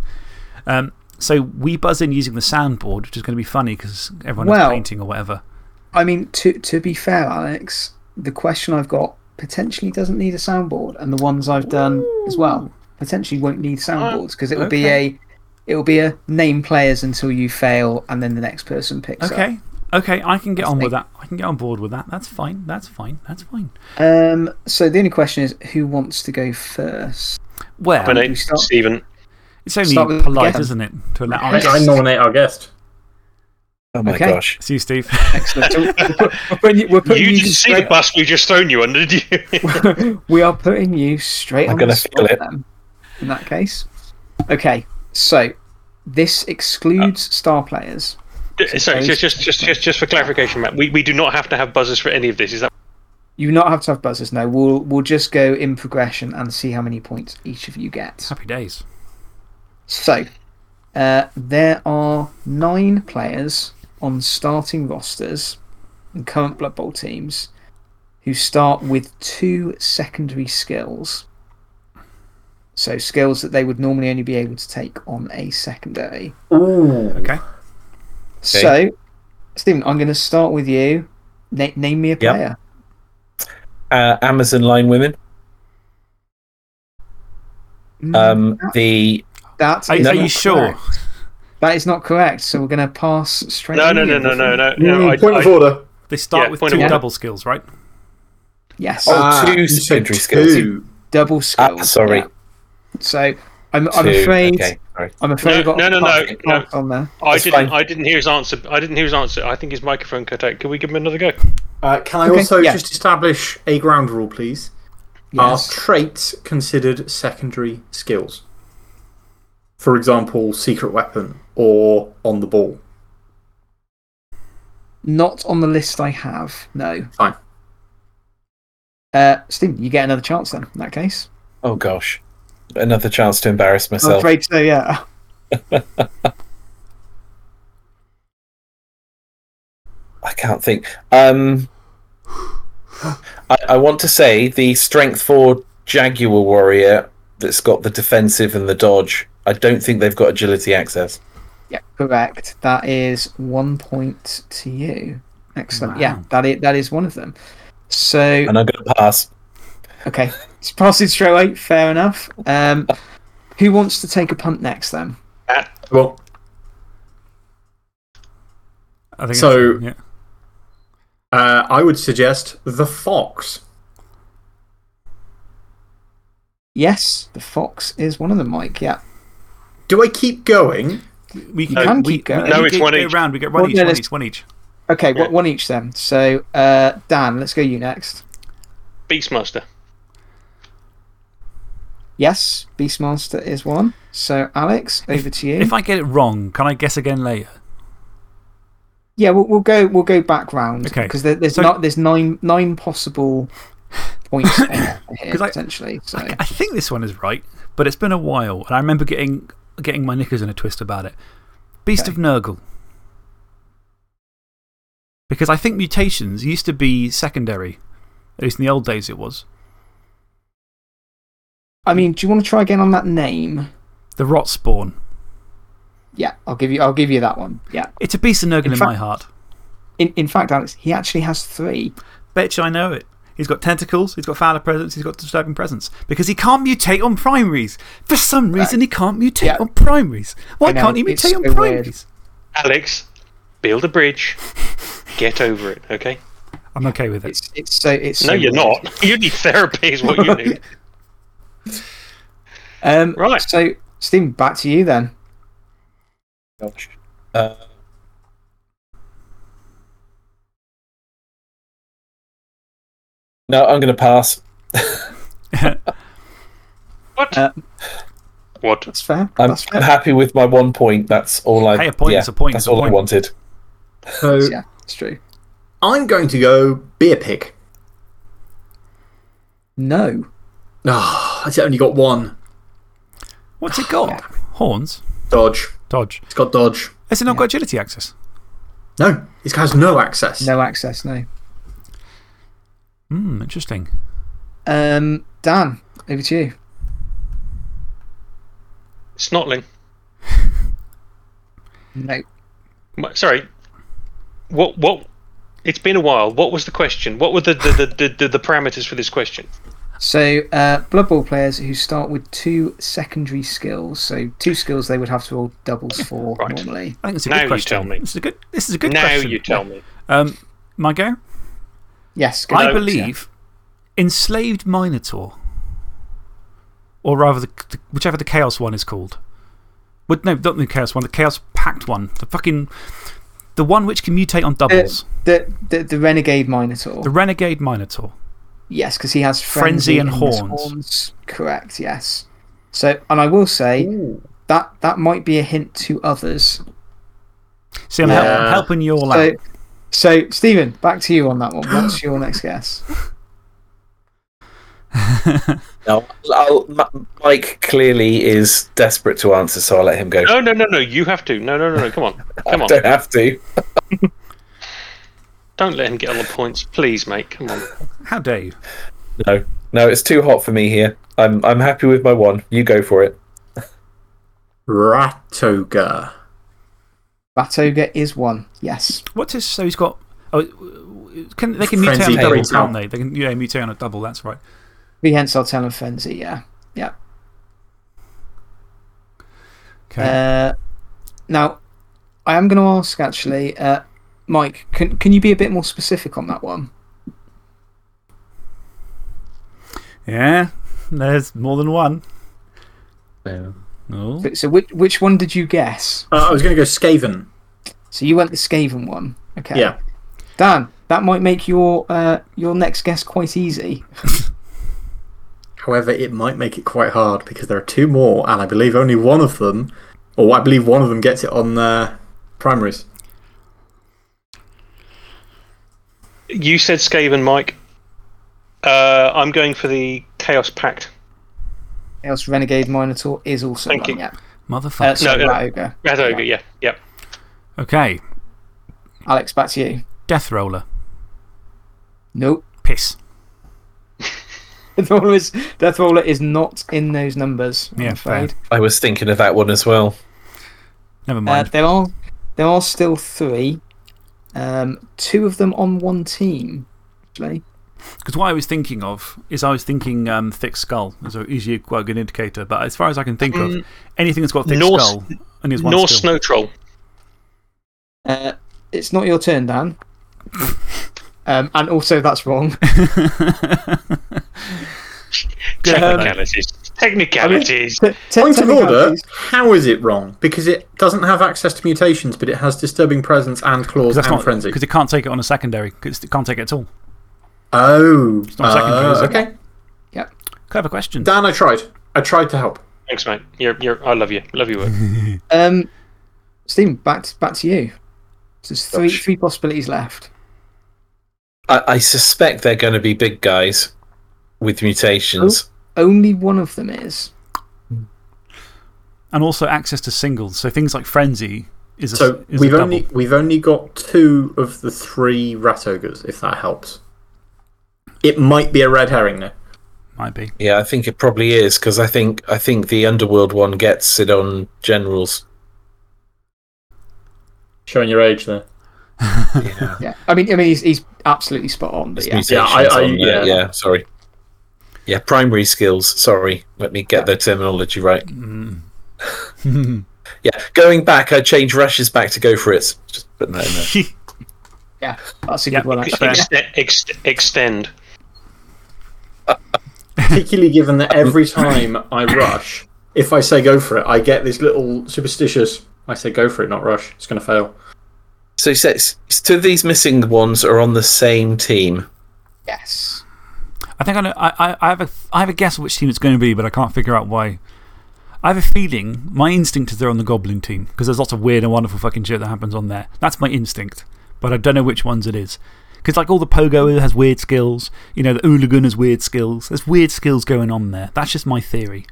Um, so we buzz in using the soundboard, which is going to be funny because everyone Well- is painting or whatever. I mean, to, to be fair, Alex, the question I've got potentially doesn't need a soundboard, and the ones I've done as well potentially won't need soundboards because it will be a it will be a name players until you fail, and then the next person picks up. Okay. Okay, I can get on with that. I can get on board with that. That's fine. That's fine. That's fine. Um, so the only question is who wants to go first? Well, we Nominate start- Stephen. it's only polite, isn't it? To allow I, I nominate our guest. Oh my Okay. gosh. See you, Steve. Excellent. So we're, putting you, we're putting You you didn't see the straight- bus we've just thrown you under, did you? [laughs] we are putting you straight I'm on gonna the feel it. then, in that case. Okay, so this excludes star players. Sorry, just, just, just, just, just for clarification, Matt, we, we do not have to have buzzers for any of this. Is that You do not have to have buzzers, no. We'll, we'll just go in progression and see how many points each of you get. Happy days. So, uh, there are nine players on starting rosters and current Blood Bowl teams who start with two secondary skills. So, skills that they would normally only be able to take on a secondary. Ooh. Okay. So, Stephen, I'm going to start with you. Na- name me a Yep. player. Uh, Amazon line women. Mm, Um, the that are, are not you sure? correct. That is not correct. So, we're going to pass straight no, no, no, no, no, no, no. I, Mm, point of I, order. They start Yeah, with point two of double skills, right? Yes. Oh, Ah, two you said secondary skills. two. double skills. Ah, sorry. yeah. So I'm, I'm afraid. Okay, sorry. I'm afraid No, got no, no, no, no. on there. I That's didn't. fine. I didn't hear his answer. I didn't hear his answer. I think his microphone cut out. Can we give him another go? Uh, can I Okay, also yeah. just establish a ground rule, please? Yes. Are traits considered secondary skills? For example, secret weapon or on the ball. Not on the list I have. No. Fine. Uh, Steve, you get another chance then. In that case. Oh gosh. Another chance to embarrass I'm myself. afraid so. Yeah. [laughs] I can't think. Um, I, I want to say the strength four Jaguar warrior that's got the defensive and the dodge. I don't think they've got agility access. Yeah. Correct. That is one point to you. Excellent. Wow. Yeah. That is that is one of them. So And I'm going to pass. okay, [laughs] it's passing straight away. Fair enough. Um, who wants to take a punt next then? Matt, Well, I think So- yeah. uh, I would suggest the fox. Yes, the fox is one of them, Mike. Yeah. Do I keep going? we You can, can we, keep going. No, it's one each. Round. We get one Well, each, no, one each, one each. Okay, Yeah. one one each then. So, uh, Dan, let's go you next. Beastmaster. Yes, Beastmaster is one. So, Alex, over to you. If I get it wrong, can I guess again later? yeah, we'll, we'll go we'll go back round Okay, because there, there's so- not there's nine nine possible [laughs] points here, I- potentially. So, I, I think this one is right, but it's been a while, and I remember getting, getting my knickers in a twist about it. Beast of Nurgle. Because I think mutations used to be secondary. At least in the old days it was. I mean, do you want to try again on that name? The Rot Spawn. Yeah, I'll give you I'll give you that one. Yeah. It's a beast of Nurgle in, In my heart. In in fact, Alex, he actually has three. Bet you I know it. He's got tentacles, he's got foul appearance, he's got disturbing presence. Because he can't mutate on primaries. For some reason, he can't mutate Yeah. on primaries. Why know, can't he it's mutate on so weird. primaries? Alex, build a bridge. [laughs] Get over it, okay? I'm okay with it. It's it's so it's No, so you're weird. not. You need therapy, is what you [laughs] need. Um, Right. So, Stephen, back to you then. Gosh. Uh, no, I'm going to pass. [laughs] What? Uh, what? That's fair. I'm, That's I'm fair. happy with my one point. That's all I. Hey, a point yeah, is a point That's is a all I wanted. So Yeah, it's true. I'm going to go beer pig. No. Ah, it's only got one. What's it got? Horns? Dodge. Dodge. It's got dodge. Has it not got agility access? No, it has no access. No access, no. Hmm, interesting. Um, Dan, over to you. Snotling. [laughs] No. M- Sorry. What? What? It's been a while. What was the question? What were the, the, the, the, the, the parameters for this question? So, uh, Blood Bowl players who start with two secondary skills. So, two skills they would have to roll doubles for Right. normally. I think it's a Now good you question. tell me. This is a good, this is a good now question. you tell me. Um, my go? Yes, go I for it, believe enslaved Minotaur. Or rather, the, the, whichever the Chaos one is called. But no, not the Chaos one, the Chaos Pact one. The fucking. The one which can mutate on yeah. doubles. The, the, the Renegade Minotaur. the Renegade Minotaur. Yes, because he has Frenzy frenzy, and in his horns. Correct, yes. So, and I will say that that might be a hint to others. See, I'm, hel- I'm helping you all So, out. so, Stephen, back to you on that one. What's your next guess? [laughs] No, I'll, Mike clearly is desperate to answer, so I'll let him go. No, no, no, no. You have to. No, no, no, no. Come on. [laughs] Come I on. don't have to. [laughs] Don't let him get all the points. Please, mate. Come on. How dare you? No, no, it's too hot for me here. I'm, I'm happy with my one. You go for it. Rat Ogre. Ratoga is one. Yes. What's his. So he's got. Oh, can, they can mutate Frenzy on double, can't they? They can yeah, mutate on a double, that's right. Prehensile Tail and Frenzy, yeah. Yeah. Okay. Uh, now, I am going to ask actually, uh, Mike, can, can you be a bit more specific on that one? yeah, there's more than one. Oh. So- So, which, which one did you guess? Uh, I was going to go Skaven. So, you went the Skaven one. Okay. Yeah. Dan, that might make your, uh, your next guess quite easy. However, it might make it quite hard because there are two more, and I believe only one of them, or I believe one of them gets it on uh, primaries. You said Skaven, Mike. Uh, I'm going for the Chaos Pact. Else, Renegade Minotaur is also Thank one, you. yeah. Motherfucker. Uh, sorry, No, no. Rat Ogre. Red Ogre, yeah, yeah. Okay. Alex, back to you. Death Roller. Nope. Piss. [laughs] Death Roller is, Death Roller is not in those numbers, I'm Yeah, fair. I was thinking of that one as well. Never Uh, mind. there, are, there are still three. Um, two of them on one team, actually. Because what I was thinking of is I was thinking um, Thick Skull is a- usually quite a good indicator. But as far as I can think of, anything that's got Thick Norse- Skull and is one Norse skill. Snow Troll. Uh, it's not your turn, Dan. [laughs] um, and also, that's wrong. [laughs] Technicalities. Technicalities. Te- te- Point of order, how is it wrong? Because it doesn't have access to mutations, but it has disturbing presence and claws and not frenzy. because it can't take it on a secondary. Because it can't take it at all. Oh. It's not secondary, is uh, it? okay. Yep. Clever question. Dan, I tried. I tried to help. Thanks, mate. You're, you're, I love you. Love your work. [laughs] Um, Stephen, back to, back to you. So there's three, Gosh. three possibilities left. I, I suspect they're going to be big guys with mutations. Only one of them is. And also access to singles. So things like Frenzy is a, So is we've double. only we've only got two of the three rat ogres, if that helps. It might be a red herring now. Might be. Yeah, I think it probably is because I think I think the underworld one gets it on generals. Showing your age there. Yeah, [laughs] Yeah. I mean, I mean he's, he's absolutely spot on. But yeah. Yeah, I- I- on there. yeah. yeah, sorry. Yeah, primary skills. Sorry, let me get the terminology right. Mm. [laughs] Yeah, going back, I changed rushes back to go for it. Just putting that in there. [laughs] Yeah. That's a Yeah. good one, actually. Fair. Extend, ex, extend. Particularly given that every time I rush, if I say go for it, I get this little superstitious. I say go for it, not rush. It's going to fail. So, six, two of these missing ones are on the same team. Yes. I think I know. I, I, have a, I have a guess which team it's going to be, but I can't figure out why. I have a feeling my instinct is they're on the Goblin team because there's lots of weird and wonderful fucking shit that happens on there. That's my instinct. But I don't know which ones it is. Because, like, all the Pogo has weird skills. You know, the Hooligan has weird skills. There's weird skills going on there. That's just my theory.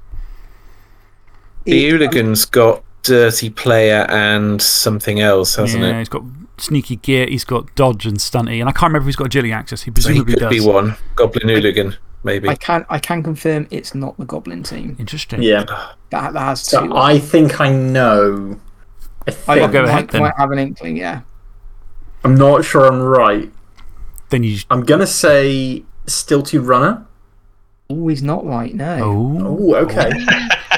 The Hooligan's got Dirty Player and something else, hasn't yeah, it? he's got sneaky git, he's got dodge and stunty. And I can't remember if he's got agility access. He So he presumably could does. be one. Goblin Hooligan, maybe. I can, I can confirm it's not the Goblin team. Interesting. Yeah. That, that has two. So I think I know. I I think. go ahead then. might have an inkling, yeah. I'm not sure I'm right. Then you. I'm going to say Stilty Runner. Oh, he's not right, no. Oh. Oh, okay.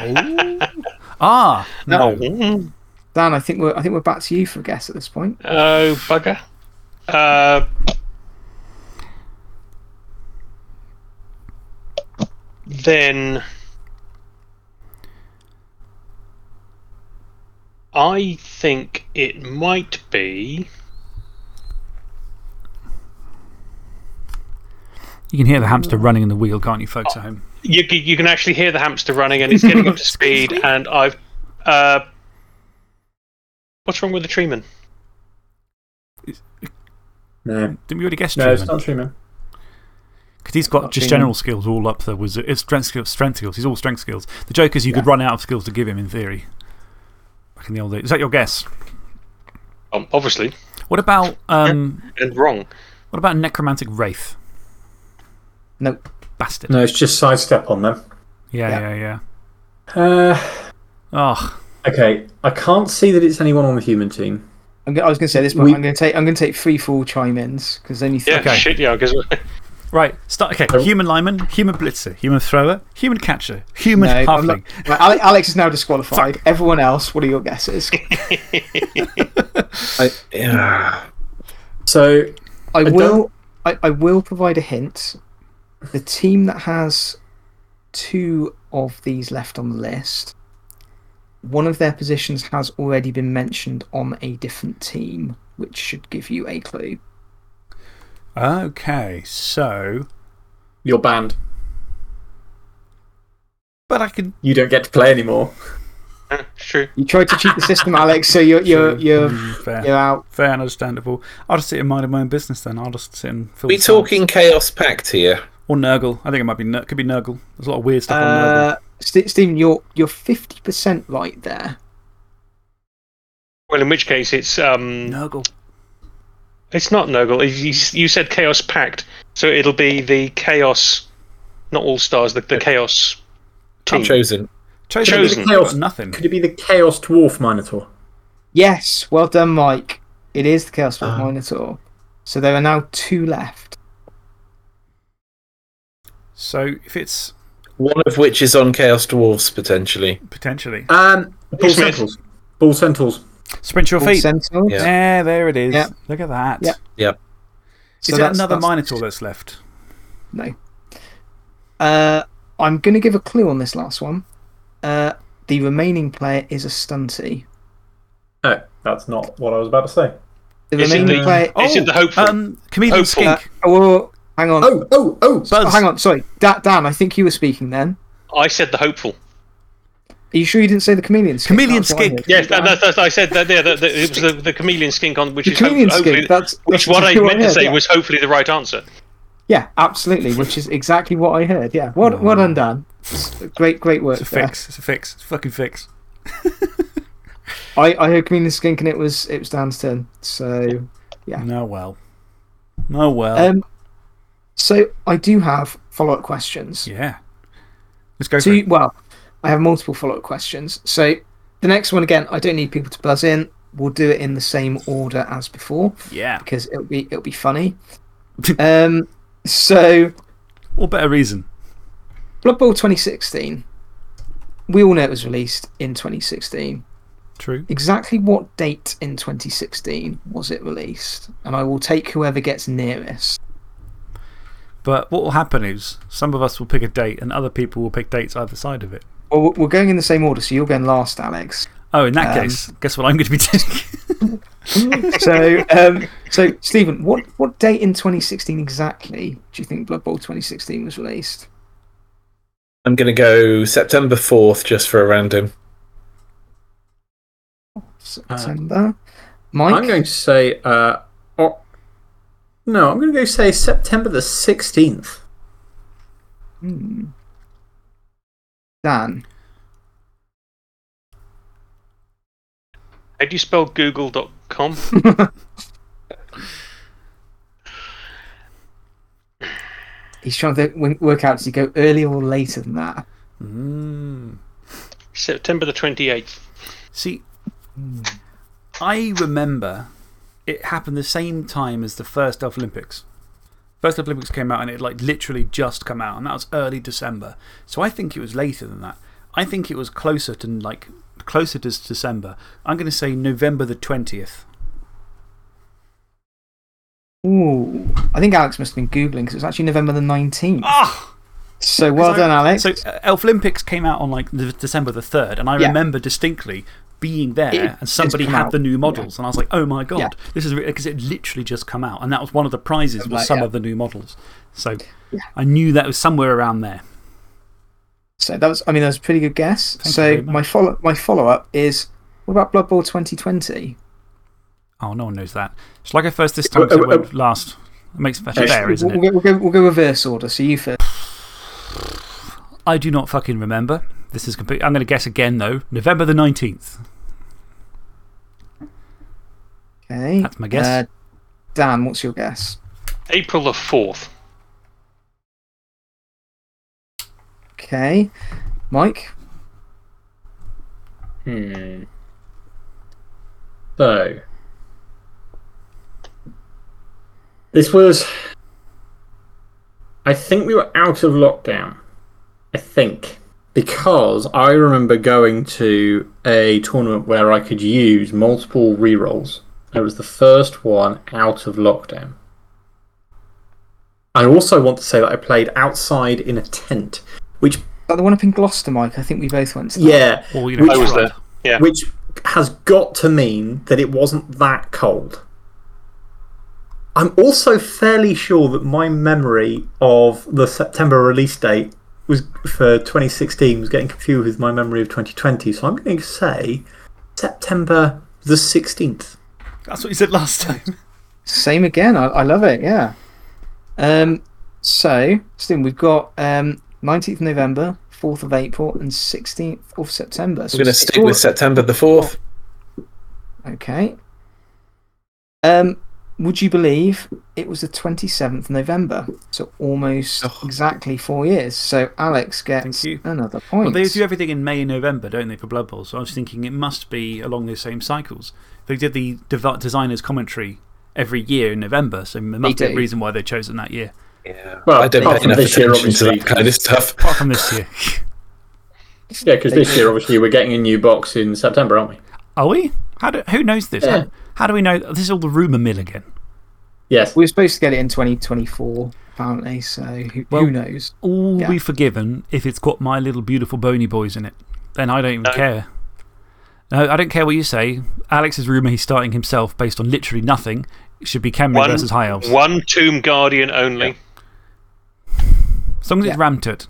Oh. [laughs] [laughs] Ah, no. Mm. Dan, I think we're I think we're back to you for a guess at this point. Oh, bugger. Uh, then I think it might be. You can hear the hamster running in the wheel, can't you, folks at home? You, you can actually hear the hamster running and it's getting up to [laughs] speed. And I've. Uh, what's wrong with the treeman? No, Didn't we already guess no, it's not true, man. Because he's got just general skills all up there. Was it's strength skills, strength skills. He's all strength skills. The joke is you could run out of skills to give him in theory. Back in the old days. Is that your guess? Um, obviously. What about um, And wrong. what about necromantic wraith? Nope. Bastard. No, it's just sidestep on them. Yeah, Yeah. yeah, yeah. Uh, Oh, okay, I can't see that it's anyone on the human team. I'm, I was going to say this point. We- I'm going to take I'm going to take three full chime-ins because only three. Yeah, Okay. shit, yeah, because. [laughs] right. Start. Okay. Human lineman, human blitzer, human thrower, human catcher, human No, I'm halfling. not- right, Alex is now disqualified. Everyone else, what are your guesses? [laughs] I, yeah. So, I don't- will. I, I will provide a hint. The team that has two of these left on the list, one of their positions has already been mentioned on a different team, which should give you a clue. Okay. So, you're banned. but I can. You don't get to play anymore. It's true. You tried to cheat the system, Alex, so you're you're you're Mm, fair. you're out. Fair and understandable. I'll just sit and mind my own business then. I'll just sit and fill We the silence. talking Chaos Pact here? Or Nurgle. I think it might be. Nur- Could be Nurgle. There's a lot of weird stuff on Uh, St- Stephen, you're you're fifty percent right there. Well, in which case, it's. um Nurgle. Nurgle. It's not Nurgle. You, you said Chaos Pact, so it'll be the Chaos. Not All Stars, the, the Chaos team. Chosen. Chosen. Chosen. Got Nothing. Could it be the Chaos Dwarf Minotaur? Yes, well done, Mike. It is the Chaos Dwarf Ah. Minotaur. So there are now two left. So if it's One of which is on Chaos Dwarves, potentially. potentially. Um, Bull Smith. Centaurs. Bull Centaurs. Sprint your All feet. Centaurs. Yeah. Yeah, there it is. Yeah. Look at that. Yeah. Yep. Is So there that's- another that's- Minotaur that's left? No. Uh, I'm going to give a clue on this last one. Uh, the remaining player is a stunty. No, that's not what I was about to say. The Is remaining the- player. Is it the hopeful? Um, Chameleon Hopeful. Uh, Skink. oh, whoa, whoa, hang on. Oh, oh, oh! Buzz. Oh, hang on. Sorry, Da- Dan. I think you were speaking then. I said the hopeful. Are you sure you didn't say the chameleon skink? Chameleon That's skink. Yes, that, that's, that's, I said that. Yeah, that, that, it was the, the chameleon skink on which The is chameleon hopefully, skink. That's, which that's what I meant to heard, say yeah. was hopefully the right answer. Yeah, absolutely. Which is exactly what I heard. Yeah. Well, well done, Dan. Great, great work. It's a there. fix. It's a fix. It's a fucking fix. I, I heard chameleon skink and it was it was Dan's turn. So Yeah. No, well. No, well. Um, so I do have follow up questions. yeah. Let's go it. well, I have multiple follow up questions. So the next one again, I don't need people to buzz in. We'll do it in the same order as before Yeah. because it'll be it'll be funny. [laughs] um, so Or better reason. Blood Bowl 2016. We all know it was released in 2016. True. Exactly what date in 2016 was it released? And I will take whoever gets nearest. But what will happen is some of us will pick a date and other people will pick dates either side of it. Well, we're- we're going in the same order, so you're going last, Alex. Oh, in that Um, case, guess what I'm going to be [laughs] taking? [laughs] so, um, so Stephen, what, what date in 2016 exactly do you think Blood Bowl 2016 was released? I'm going to go September 4th just for a random. September. Mike? I'm going to say. Uh, no, I'm going to go say September the 16th. Hmm. Dan. How do you spell google.com? [laughs] He's trying to work out does he go earlier or later than that? Mm. September the 28th. See, I remember it happened the same time as the first Olympics. First Olympics came out and it like literally just come out, and that was early December. So I think it was later than that. I think it was closer to like closer to December. I'm going to say November the 20th. Ooh. I think Alex must have been Googling because it's actually November the 19th. Ah! So well done, Alex. So uh, Elf Olympics came out on like the, December the 3rd, and I Yeah. remember distinctly being there It and somebody had out. the new models, and I was like, oh my God, Yeah. this is because it literally just come out. And that was one of the prizes, was Like, some yeah. of the new models. So I knew that was somewhere around there. So that was, I mean, that was a pretty good guess. Thank so my follow, my follow up is what about Blood Bowl 2020? Oh, no one knows that. Shall I go first this time? It uh, uh, won't last. It makes it Actually, fair, isn't we'll, it? Go, we'll, go, we'll go reverse order. So you first. [sighs] I do not fucking remember. This is complete. I'm going to guess again, though. November the 19th. Okay. That's my guess. Uh, Dan, what's your guess? April the 4th. Okay. Mike? Hmm. So. This was. I think we were out of lockdown. I think. Because I remember going to a tournament where I could use multiple rerolls. It was the first one out of lockdown. I also want to say that I played outside in a tent, which, Is that the one up in Gloucester, Mike? I think we both went to that. yeah, Or, you know, I was there. Yeah. which has got to mean that it wasn't that cold. I'm also fairly sure that my memory of the September release date was for 2016 was getting confused with my memory of 2020. So I'm going to say September the 16th. That's what you said last time. Same again. I, I love it. Yeah. Um, so, Stephen, we've got um, 19th of November, 4th of April, and 16th of September. So We're going to it's stick with September the 4th. Okay. Um, would you believe it was the 27th of November? So almost Oh. exactly four years. So Alex gets another point. Well, they do everything in May and November, don't they, for Blood Bowl? So I was thinking it must be along those same cycles. They did the dev- designer's commentary every year in November, so there must be a do. reason why they've chosen that year. Yeah. Well, I don't apart pay from enough this attention to that obviously. kind of stuff. [laughs] Apart from this year. [laughs] Yeah, because this year, obviously, we're getting a new box in September, aren't we? Are we? How do, who knows this? Yeah. How, how do we know? This is all the rumour mill again. Yes. We were supposed to get it in 2024, apparently. So who, Well- who knows? All Yeah. be forgiven if it's got my little beautiful bony boys in it. Then I don't even No. care. No, I don't care what you say. Alex's rumour he's starting himself based on literally nothing it should be Khemri One, versus High Elves. one Tomb Guardian only. As long as it's Yeah. Ramtut.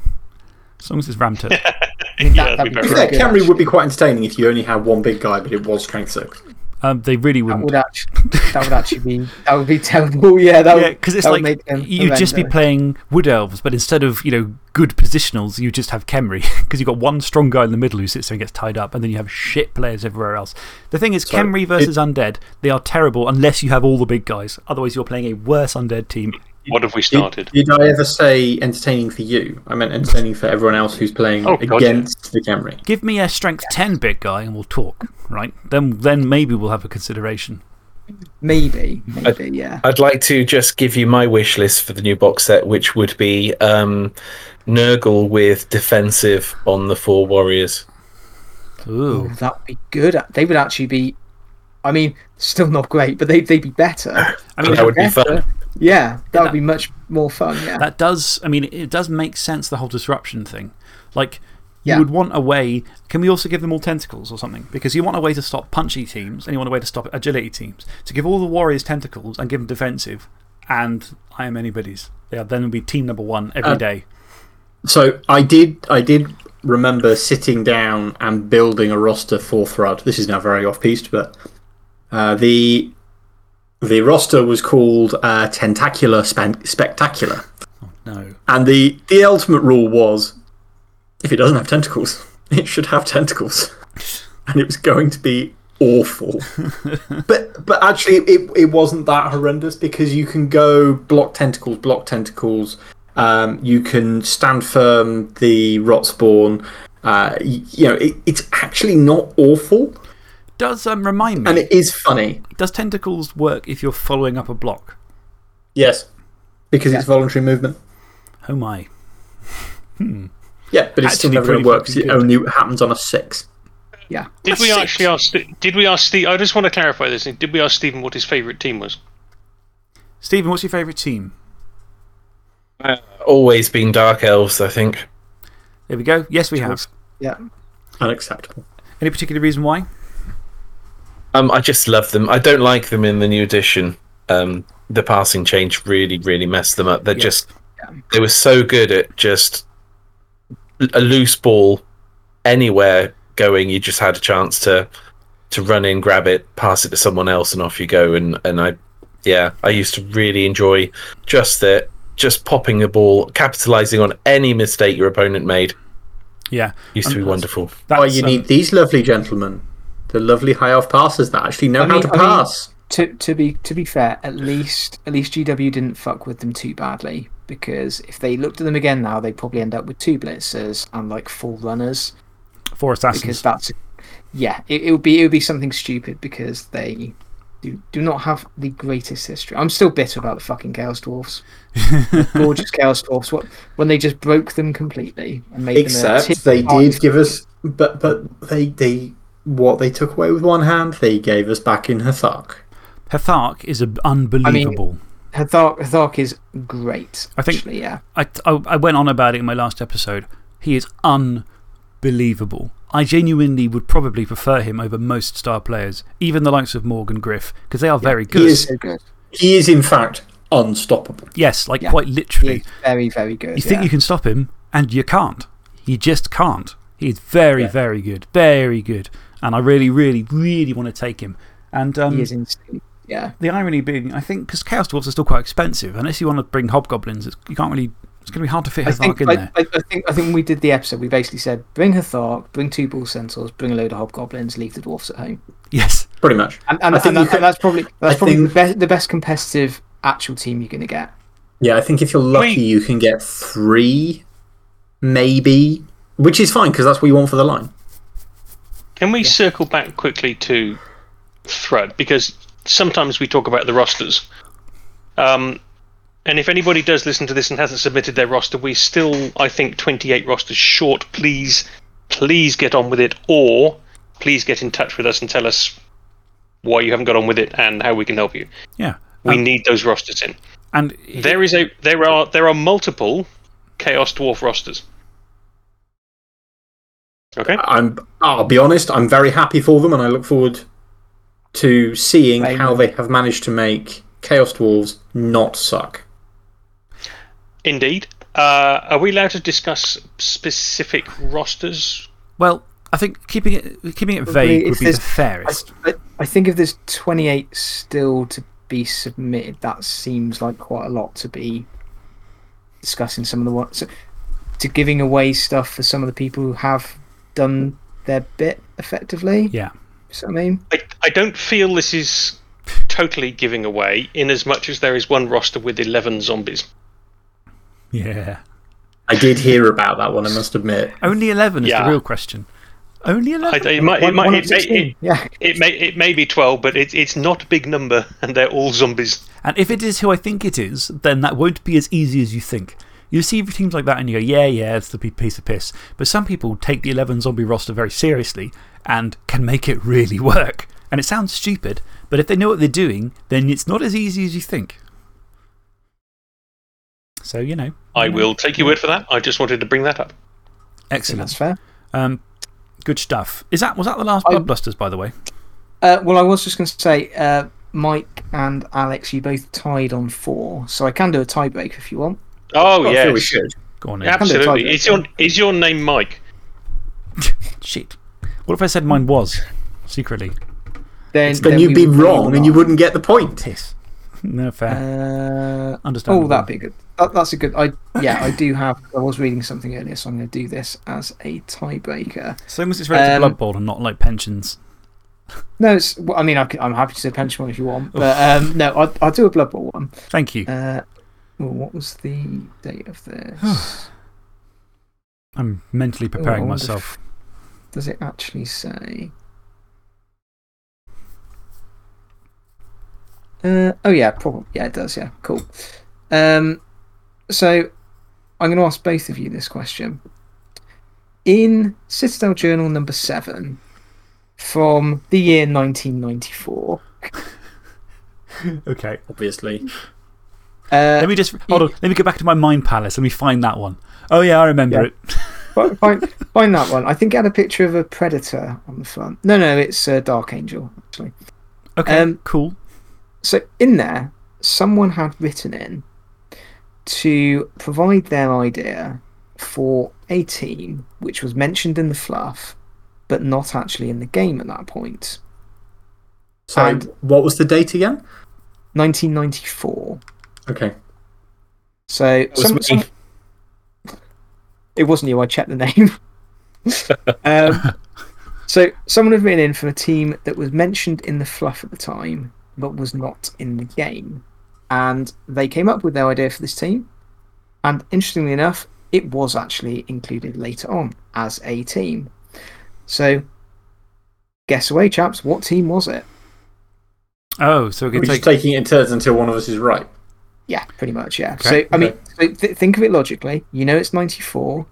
As long as it's Ramtut. [laughs] I think Yeah, that, that'd that'd be be very Yeah, pretty Khemri would be quite entertaining if you only had one big guy, but it was strength six. Um, they really wouldn't. would actually, that would actually be, that would be [laughs] terrible. Yeah, that Yeah, would, because it's like you'd just be playing Wood Elves, but instead of you know good positionals, you just have Khemri [laughs] because you've got one strong guy in the middle who sits there and gets tied up, and then you have shit players everywhere else. The thing is, So, Khemri versus Undead, they are terrible unless you have all the big guys. Otherwise, you're playing a worse Undead team. What have we started? did I ever say entertaining for you? I meant entertaining for everyone else who's playing Oh, against the Khemri. Give me a strength 10 big guy and we'll talk, right? Then, then maybe we'll have a consideration. Maybe, maybe, yeah. I'd like to just give you my wish list for the new box set, which would be um, Nurgle with defensive on the four warriors. Ooh. Oh, that would be good. They would actually be, I mean, still not great, but they'd, they'd be better. I mean, that would be Better. fun. Yeah, that that- would be much more fun. Yeah. That does, I mean, it does make sense, the whole disruption thing. Like, you Yeah. would want a way. Can we also give them all tentacles or something? Because you want a way to stop punchy teams and you want a way to stop agility teams. To give all the warriors tentacles and give them defensive and I am anybody's. They are then be team number one every Uh, day. So I did, I did remember sitting down and building a roster for Thrud. This is now very off piste, but uh, the, the roster was called uh, Tentacular Spectacular. No. And the, the ultimate rule was if it doesn't have tentacles, [laughs] it should have tentacles. [laughs] and it was going to be awful. [laughs] but, but actually, it, it wasn't that horrendous because you can go block tentacles, block tentacles. Um, you can stand firm the rot spawn. Uh, you know, it, it's actually not awful. Does um, remind me, And it is funny. does tentacles work if you're following up a block? Yes. because it's voluntary movement. Oh my. Hmm. Yeah, but it's still never gonna work because it only happens on a six. Yeah. Did That's we six. actually ask? Did we ask Steve? I just want to clarify this. Did we ask Stephen what his favourite team was? Stephen, what's your favourite team? Always been Dark Elves, I think. There we go. Yes, we have. Yeah. Unacceptable. Any particular reason why? Um, I just love them. I don't like them in the new edition. Um, the passing change really, really messed them up. They're Yeah. just, they were so good at just a loose ball anywhere going. You just had a chance to, to run in, grab it, pass it to someone else, and off you go. And, and I, yeah, I used to really enjoy just that, just popping the ball, capitalizing on any mistake your opponent made. Yeah. Used to be wonderful. That's, Why you um, need these lovely gentlemen, the lovely high off passes that actually know I how to I mean- pass. To, to be to be fair, at least at least GW didn't fuck with them too badly because if they looked at them again now, they'd probably end up with two blitzers and like four runners Four assassins. because that's yeah, it, it would be it would be something stupid because they do do not have the greatest history. I'm still bitter about the fucking Chaos Dwarfs, [laughs] gorgeous Chaos Dwarfs. What when they just broke them completely and made them Except they did give us, but but they they what they took away with one hand, they gave us back in Hthark. Hthark is a, unbelievable. Hthark, Hthark is great. I think- actually, yeah. I, I, I went on about it in my last episode. He is unbelievable. I genuinely would probably prefer him over most star players, even the likes of Morgan Griff, because they are very good. He is, So good. he is in fact unstoppable. Yes, like Yeah. quite He literally. is very, very good. You think you can stop him, and you can't. You just can't. He's very, very good. Very good. And I really, really, really want to take him. And um, He is insane. Yeah. the irony being, I think, because Chaos Dwarfs are still quite expensive, unless you want to bring Hobgoblins, it's, you can't really. It's going to be hard to fit I Hthark think, in I, there. I, I think I think when we did the episode, we basically said bring Hthark, bring two Bull Centaurs, bring a load of Hobgoblins, leave the Dwarfs at home. Yes. Pretty much. And, and, I think and, that- and that's probably, that's I probably think- the, best, the best competitive actual team you're going to get. Yeah, I think if you're lucky, We- you can get three, maybe, which is fine because that's what you want for the line. Can we circle back quickly to Thrud? Because sometimes we talk about the rosters. Um, and if anybody does listen to this and hasn't submitted their roster, we still, I think, 28 rosters short. Please, please get on with it, or please get in touch with us and tell us why you haven't got on with it and how we can help you. Yeah. We Um, need those rosters in. and There is a there are there are multiple Chaos Dwarf rosters. Okay. I'm, I'll be honest, I'm very happy for them and I look forward to seeing Same. how they have managed to make Chaos Dwarves not suck. Indeed. Uh, are we allowed to discuss specific rosters? Well, I think keeping it, keeping it vague would be the fairest. I, I think if there's 28 still to be submitted, that seems like quite a lot to be discussing some of the ones. So, to giving away stuff for some of the people who have done their bit effectively. Yeah. So I mean, I, I don't feel this is totally giving away, in as much as there is one roster with 11 zombies. Yeah. I did hear about that one, I must admit. Only 11 is Yeah. the real question. Only I, 11? it might, it, might, one it, may, it, yeah. it, may, it may be 12, but it, it's not a big number, and they're all zombies. And if it is who I think it is, then that won't be as easy as you think. You see teams like that and you go, yeah, yeah, it's the piece of piss. But some people take the 11 zombie roster very seriously and can make it really [laughs] work. And it sounds stupid, but if they know what they're doing, then it's not as easy as you think. So, you know. I will take your word for that. I just wanted to bring that up. That's Excellent. fair. Um, good stuff. Is that, was that the last I- Bloodbusters, by the way? Uh, well, I was just going to say, uh, Mike and Alex, you both tied on four, so I can do a tiebreak if you want. Oh, I yeah. feel we should. Go on in. Absolutely. Is your, is your name Mike? [laughs] Shit. What if I said mine was secretly? Then, Then you'd be would- wrong and you wouldn't get the point. Piss. No fair. Uh, Understandable. oh, that'd be good. That, that's a good. I yeah, I do have. I was reading something earlier, so I'm going to do this as a tiebreaker. So long as it's related Um, to Blood Bowl and not like pensions. No, it's. Well, I mean, I am happy to do a pension one if you want, but um, no, I'll, I'll do a Blood Bowl one. Thank you. Uh, well, what was the date of this? I'm mentally preparing I wonder myself. Does it actually say? Uh, oh yeah, probably. Yeah, it does. Yeah, cool. Um, so I'm going to ask both of you this question. In Citadel Journal number seven from the year 1994, [laughs] Okay. Obviously. Uh, Let me just hold on. Let me go back to my mind palace. Let me find that one. Oh, yeah, I remember Yeah. it. [laughs] Find, find, find that one. I think it had a picture of a predator on the front. No, no, it's uh, Dark Angel, actually. Okay, Um, cool. So in there, someone had written in to provide their idea for a team which was mentioned in the fluff, but not actually in the game at that point. So, And- what was the date again? 1994. Okay. So was some, some, it wasn't you. I checked the name. [laughs] um, so someone had written in for a team that was mentioned in the fluff at the time, but was not in the game, and they came up with their idea for this team. And interestingly enough, it was actually included later on as a team. So, guess away, chaps. What team was it? Oh, so we We're can just take. taking it in turns until one of us is right. Yeah, pretty much. Yeah. Okay, so I mean, so th- think of it logically. You know, it's ninety four.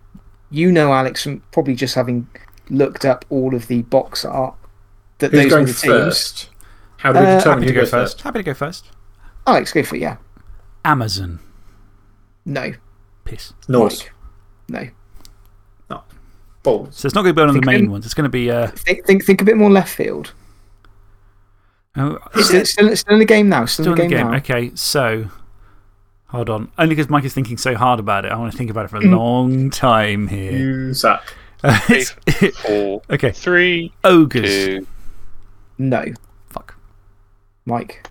You know, Alex, from probably just having looked up all of the box art. That Who's those going were the teams. first? How do we Uh, determine Happy who to go goes first. first? Happy to go first. Alex, go for it. Yeah. Amazon. No. Piss. Norse. Mike, No. Balls. So it's not going to be one of the main in- ones. It's going to be. Uh, Think, think, think a bit more left field. oh, It's still, still, still in the game now. Still, still in in the the game, game. now. Okay, so. Hold on. Only because Mike is thinking so hard about it. I want to think about it for a Mm. long time here. You Zach. [laughs] It's- Four, [laughs] okay. three, Ogres. two. No. Fuck. Mike.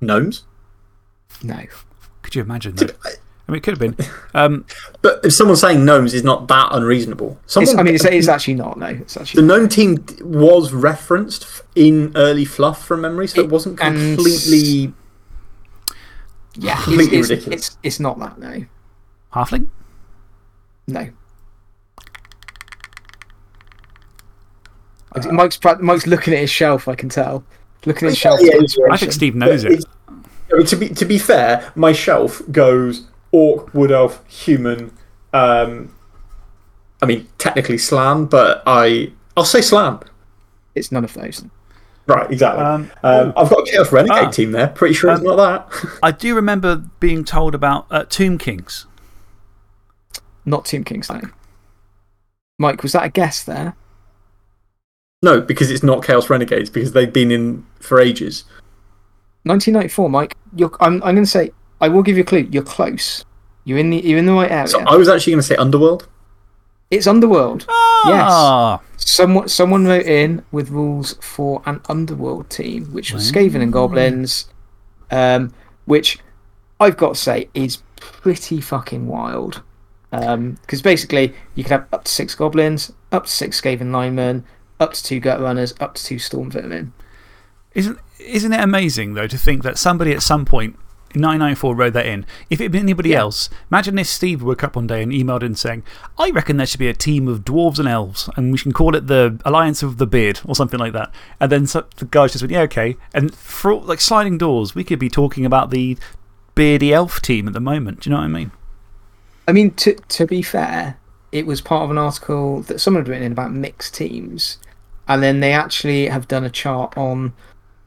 Gnomes? No. Could you imagine that? I mean, it could have been. [laughs] Um, But if someone saying gnomes is not that unreasonable. It's, Someone, I mean, it's, it's actually not. No. It's actually the actually. gnome team was referenced f- in early fluff from memory, so it, It- wasn't and- completely. Yeah. It's, completely it's, ridiculous. It's, it's not that. No. halfling? No. Mike's Mike's looking at his shelf. I can tell. Looking at his shelf. Yeah, for yeah, inspiration. I think Steve knows But it. I mean, to be to be fair, my shelf goes orc, wood elf, human. Um, I mean, technically Slan, but I I'll say Slan. It's none of those. Right, exactly. Um, Um, I've got a Chaos Renegade Ah. team there. Pretty sure it's Um, not that. [laughs] I do remember being told about uh, Tomb Kings. Not Tomb Kings. No. Mike, was that a guess there? no, because it's not Chaos Renegades because they've been in for ages. 1994, Mike. You're, I'm. I'm going to say. I will give you a clue. You're close. You're in the. You're in the right area. So I was actually going to say Underworld. It's Underworld. Ah, Someone. Someone wrote in with rules for an Underworld team, which was Skaven and Goblins, um, which I've got to say is pretty fucking wild. Because basically, you could have up to six goblins, up to six Skaven linemen, up to two gut runners, up to two storm vermin. Isn't, isn't it amazing, though, to think that somebody at some point in 1994 wrote that in? If it had been anybody else, imagine if Steve woke up one day and emailed in saying, I reckon there should be a team of dwarves and elves, and we can call it the Alliance of the Beard or something like that. And then so, the guys just went, Yeah, okay. And for like sliding doors, we could be talking about the beardy elf team at the moment. Do you know what I mean? I mean, to, to be fair, it was part of an article that someone had written in about mixed teams. And then they actually have done a chart on,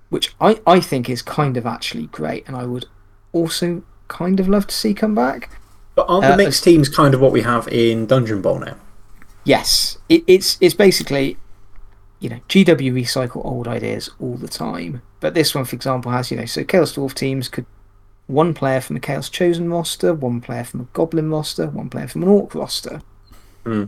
which I, I think is kind of actually great. And I would also kind of love to see come back. But aren't the Uh, mixed teams kind of what we have in Dungeon Bowl now? Yes, it, it's, it's basically, you know, GW recycle old ideas all the time. But this one, for example, has, you know, so Chaos Dwarf teams could one player from a Chaos Chosen roster, one player from a Goblin roster, one player from an Orc roster. Hmm.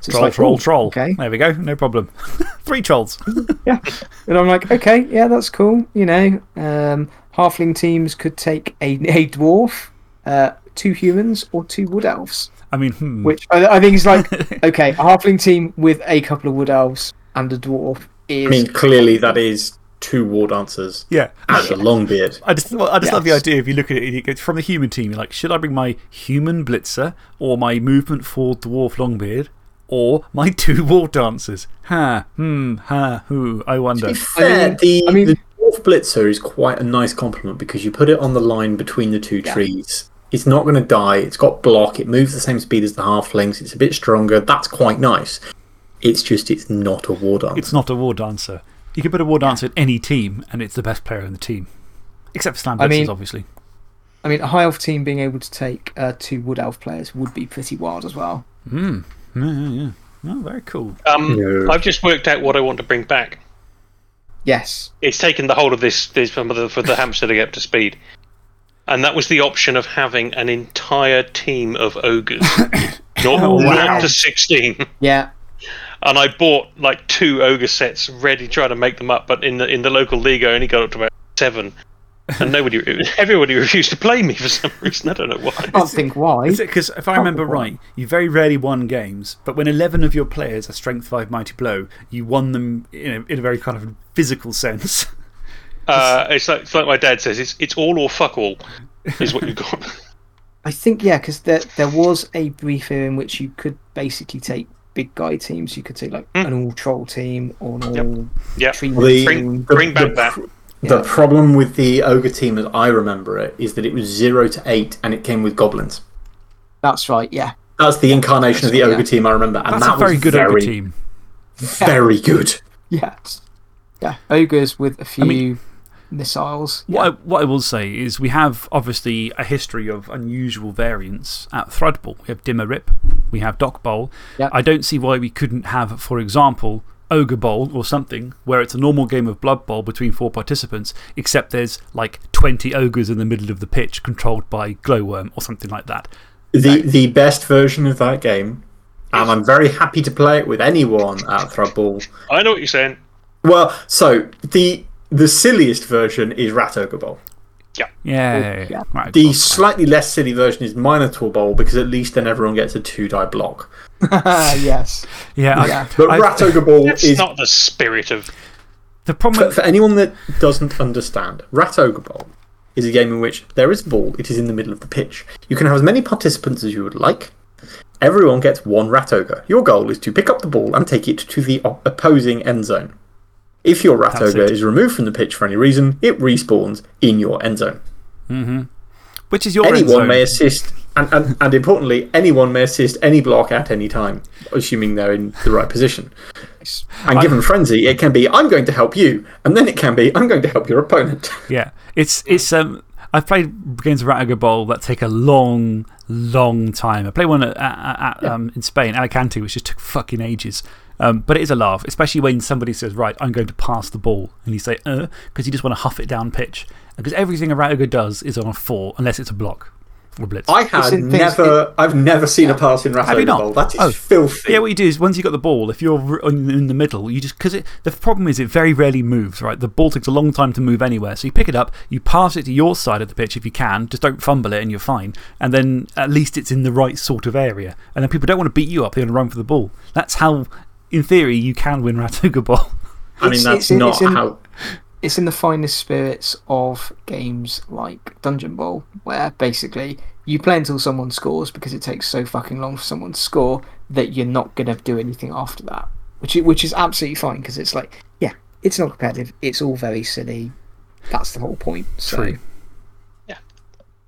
So Troll, like, troll, oh, troll. Okay. There we go. No problem. [laughs] Three trolls. [laughs] Yeah. And I'm like, okay, yeah, that's cool. You know, um, halfling teams could take a, [laughs] a dwarf, uh, two humans, or two wood elves. I mean, hmm. Which I, I think is like, [laughs] okay, a halfling team with a couple of wood elves and a dwarf is. I mean, clearly that is two war dancers yeah. and a long beard. I just, well, I just love the idea if you look at it, you go from the human team, you're like, should I bring my human blitzer or my movement for dwarf longbeard or my [laughs] two war dancers? Ha, hmm, ha, who, I To wonder. be fair, mean- the, I mean- the dwarf dwarf blitzer is quite a nice compliment because you put it on the line between the two trees. It's not going to die. It's got block. It moves the same speed as the halflings. It's a bit stronger. That's quite nice. It's just it's not a war dance. It's not a war dancer. You can put a war dancer in any team, and it's the best player in the team. Except for Slan I mean- obviously. I mean, a high elf team being able to take uh, two wood elf players would be pretty wild as well. Hmm. Yeah, yeah, yeah. Oh, very cool. Um, No. I've just worked out what I want to bring back. Yes. It's taken the whole of this, this for the, for the hamster to get up to speed. And that was the option of having an entire team of ogres. [coughs] not, Oh, wow. up to 16. Yeah. And I bought like two ogre sets ready trying to make them up, but in the in the local league I only got up to about seven. [laughs] And nobody, everybody refused to play me for some reason. I don't know why. I can't think why. Is it because, if I remember right, you very rarely won games, but when 11 of your players are Strength 5 Mighty Blow, you won them in a, in a very kind of physical sense. Uh, it's like it's like my dad says. It's it's all or fuck all, is what you got. I think, yeah, because there, there was a brief era in which you could basically take big guy teams. You could take like an all troll team or an Yep. all Yep. tree Well, the- team. Bring back that. Pr- The problem with the ogre team, as I remember it, is that it was zero to eight, and it came with goblins. That's right, yeah. That's the incarnation of the Yeah. ogre team I remember, and That's that a very good very, ogre team. Very good. Yeah. Yeah. Ogres with a few mean- missiles. What, I, what I will say is we have obviously a history of unusual variants at Thrudball. We have Dimmer Rip, we have Doc Bowl. Yep. I don't see why we couldn't have, for example, Ogre Bowl or something, where it's a normal game of Blood Bowl between four participants, except there's like 20 ogres in the middle of the pitch controlled by Glowworm or something like that. The, the best version of that game, and I'm very happy to play it with anyone at Thrudball. I know what you're saying. Well, so the, the silliest version is Rat Ogre Bowl. Yeah, yeah, oh, yeah. yeah. Right, The cool. slightly less silly version is Minotaur Bowl because at least then everyone gets a two die block. [laughs] yes. yeah, I- Yeah. But I- Rat Ogre Bowl That's is. not the spirit of. the problem For, for anyone that doesn't understand, Rat Ogre Bowl is a game in which there is a ball, it is in the middle of the pitch. You can have as many participants as you would like. Everyone gets one Rat Ogre. Your goal is to pick up the ball and take it to the opposing end zone. If your Rat That's Ogre it. is removed from the pitch for any reason, it respawns in your end zone. which is your end anyone may assist, and, and, and importantly, anyone may assist any block at any time, assuming they're in the right position. And given frenzy, it can be I'm going to help you, and then it can be I'm going to help your opponent. [laughs] Yeah, it's, it's, um, I've played games of Rat Ogre Bowl that take a long, long time. I played one at, at, at, um, in Spain, Alicante, which just took fucking ages. Um, but it is a laugh, especially when somebody says, Right, I'm going to pass the ball. And you say, Uh, because you just want to huff it down pitch. Because everything a Rat Ogre does is on a four, unless it's a block or blitz. I had in things- never, I've never seen a pass in Have you not? Bowl. That is Oh. filthy. Yeah, what you do is once you've got the ball, if you're in in the middle, you just. Because the problem is it very rarely moves, right? The ball takes a long time to move anywhere. So you pick it up, you pass it to your side of the pitch if you can. Just don't fumble it and you're fine. And then at least it's in the right sort of area. And then people don't want to beat you up, they want to run for the ball. That's how, in theory, you can win Rat Ogre Bowl. I mean, that's it's in- not it's in- how. It's in the finest spirits of games like Dungeon Bowl, where basically you play until someone scores because it takes so fucking long for someone to score that you're not going to do anything after that. Which, which is absolutely fine because it's like, yeah, it's not competitive. It's all very silly. That's the whole point. So, True.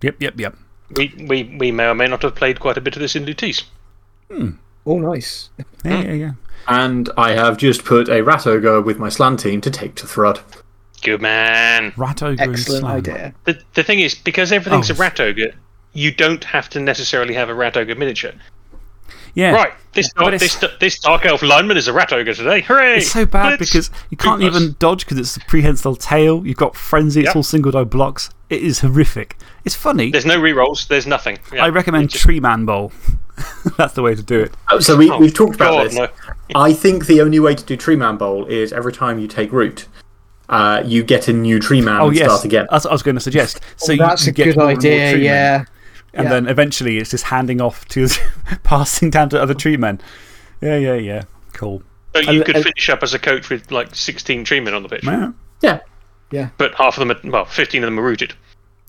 Yep, yep, yep. We, we, we may or may not have played quite a bit of this in Lutis. Hmm. All nice. [laughs] Yeah, yeah, yeah. And I have just put a Rat Ogre with my Slan team to take to Thrud. Good man. Rat Ogre and Excellent Slan. idea. The, the thing is, because everything's Oh. a rat ogre, you don't have to necessarily have a rat ogre miniature. Yeah. Right, this, But dark, this, this dark elf lineman is a rat ogre today. Hooray! It's so bad Blitz! because you can't Blitz. even dodge because it's the prehensile tail. You've got frenzy, it's Yep. all single die blocks. It is horrific. It's funny. There's no rerolls, there's nothing. Yeah, I recommend just- Tree Man Bowl. [laughs] That's the way to do it. Oh, So we, Oh, we've talked about God, this. no. I think the only way to do Tree Man Bowl is every time you take root, uh, you get a new Tree Man Oh, and yes. start again. That's what I was going to suggest. So you- That's you a get good more and more idea, tree men. yeah. And Yeah. then eventually it's just handing off to, [laughs] passing down to other tree men. Yeah, yeah, yeah. Cool. So you And- could and- finish up as a coach with like 16 tree men on the pitch, Yeah. Yeah. but half of them, are, well, 15 of them are rooted.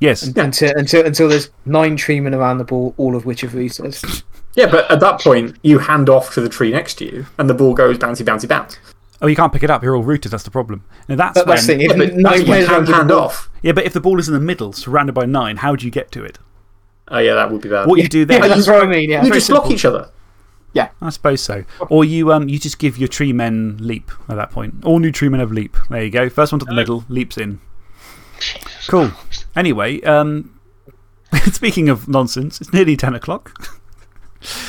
Yes. Until, until, until there's nine treemen around the ball, all of which are rooters. Yeah, but at that point, you hand off to the tree next to you, and the ball goes bouncy, bouncy, bounce. Oh, you can't pick it up. You're all rooted. That's the problem. Now, that's That- that's when- the thing. If but nine players hand, hand off. Yeah, but if the ball is in the middle, surrounded by nine, how do you get to it? Oh, yeah, that would be bad. What you do Yeah, then, that's what I mean. Yeah. you very just block each other. Yeah. I suppose so. Or you, um, you just give your tree men leap at that point. All new tree men have leap. There you go. First one to the middle, leaps in. Cool. Anyway, um, [laughs] speaking of nonsense, it's nearly 10 o'clock.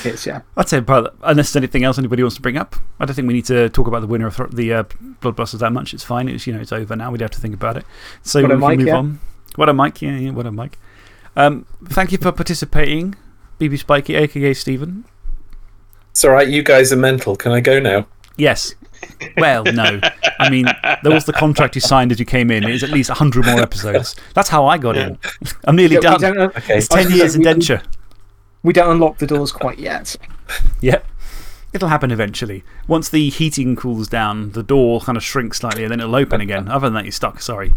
It's, yeah. I'd say, unless there's anything else anybody wants to bring up, I don't think we need to talk about the winner of the uh, Bloodbusters that much. It's fine. It's, you know, it's over now. We don't have to think about it. So What we can mic, move yeah. on. What a mic. Yeah, yeah, what a mic. Um, thank you for participating, BB Spiky, aka Stephen. It's all right. You guys are mental. Can I go now? Yes. Well, no. I mean, there was the contract you signed as you came in. It is at least 100 more episodes. That's how I got in. I'm nearly Yeah, done. don't, Okay. It's 10 years indenture. we don't unlock the doors quite yet. Yep. It'll happen eventually. Once the heating cools down, the door kind of shrinks slightly and then it'll open again. Other than that, you're stuck. Sorry.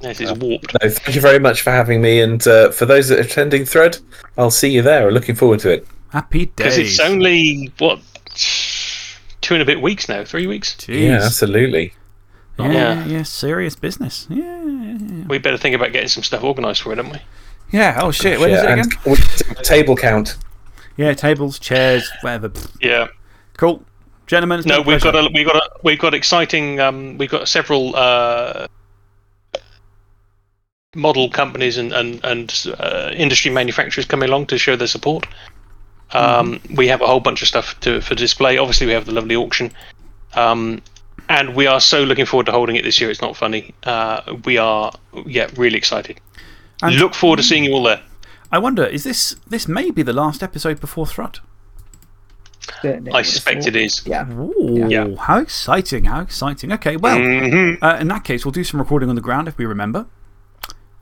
This is warped. No, thank you very much for having me. And uh, for those that are attending Thrud, I'll see you there. Looking forward to it. Happy days. Because it's only, what, two and a bit weeks now? Three weeks? Jeez. Yeah, absolutely. Yeah, Yeah. yeah, serious business. Yeah, yeah, yeah. We better think about getting some stuff organised for it, don't we? Yeah, oh shit, where is it Yeah, again? and we need to have a table count. Yeah, tables, chairs, whatever. Yeah. Cool. Gentlemen, it's No, we've got a, we've got a, we've got exciting. Um, we've got several uh, model companies and and and uh, industry manufacturers coming along to show their support. Um, We have a whole bunch of stuff to for display. Obviously, we have the lovely auction, um, and we are so looking forward to holding it this year. It's not funny. Uh, we are yeah really excited. And- Look forward to seeing you all there. I wonder, is this, this may be the last episode before Thrud? Certainly, I suspect it is. Yeah. Ooh, Yeah. how exciting, how exciting. Okay, well, Mhm. uh, in that case, we'll do some recording on the ground if we remember.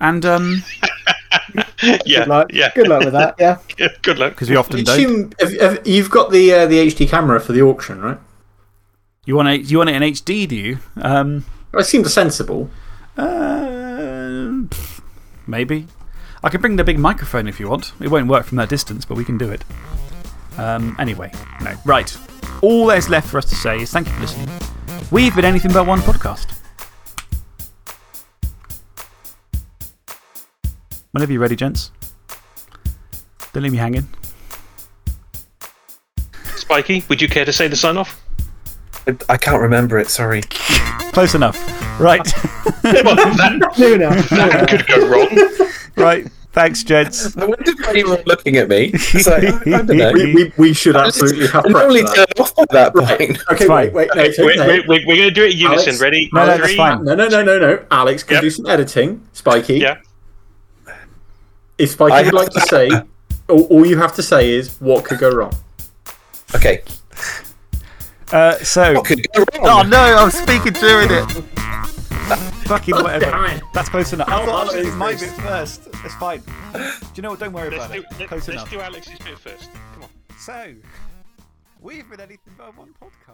And, um, [laughs] [laughs] Yeah, Good luck. yeah. Good luck with that. Yeah. [laughs] Good luck. because we often don't. Assume, have, have, you've got the, uh, the HD camera for the auction, right? You want, it, you want it in HD, do you? Um, It seems sensible. uh, maybe. I can bring the big microphone if you want. It won't work from that distance, but we can do it. Um, anyway, no. Right. All there's left for us to say is thank you for listening. We've been Anything But One podcast. Whenever you're ready, gents. Don't leave me hanging. Spiky, would you care to say the sign off? I- I can't remember it. Sorry. Close enough. Right. [laughs] well, that, No, no. no, that could go wrong. right. Thanks, gents. [laughs] I wondered why you looking at me. Like, I don't [laughs] know. We, we, we should absolutely have I'm prep only for off by that point. Okay, wait, wait, no, We're, okay. we're, we're, we're going to do it in unison. Alex? Ready? No, no, that's fine. No, no, no, no, no. Alex can Yep. do some editing. Spiky. Yeah. If Spiky I would like to say, [laughs] all, all you have to say is what could go wrong. Okay. Uh, so. What could go Oh no, I'm speaking during it. Fucking whatever. That's close enough. I thought I Alex should do my bit first. It's fine. Do you know what? Don't worry Let's, about do, it. let, Close let's enough. do Alex's bit first. Come on. So, we've been anything but one podcast.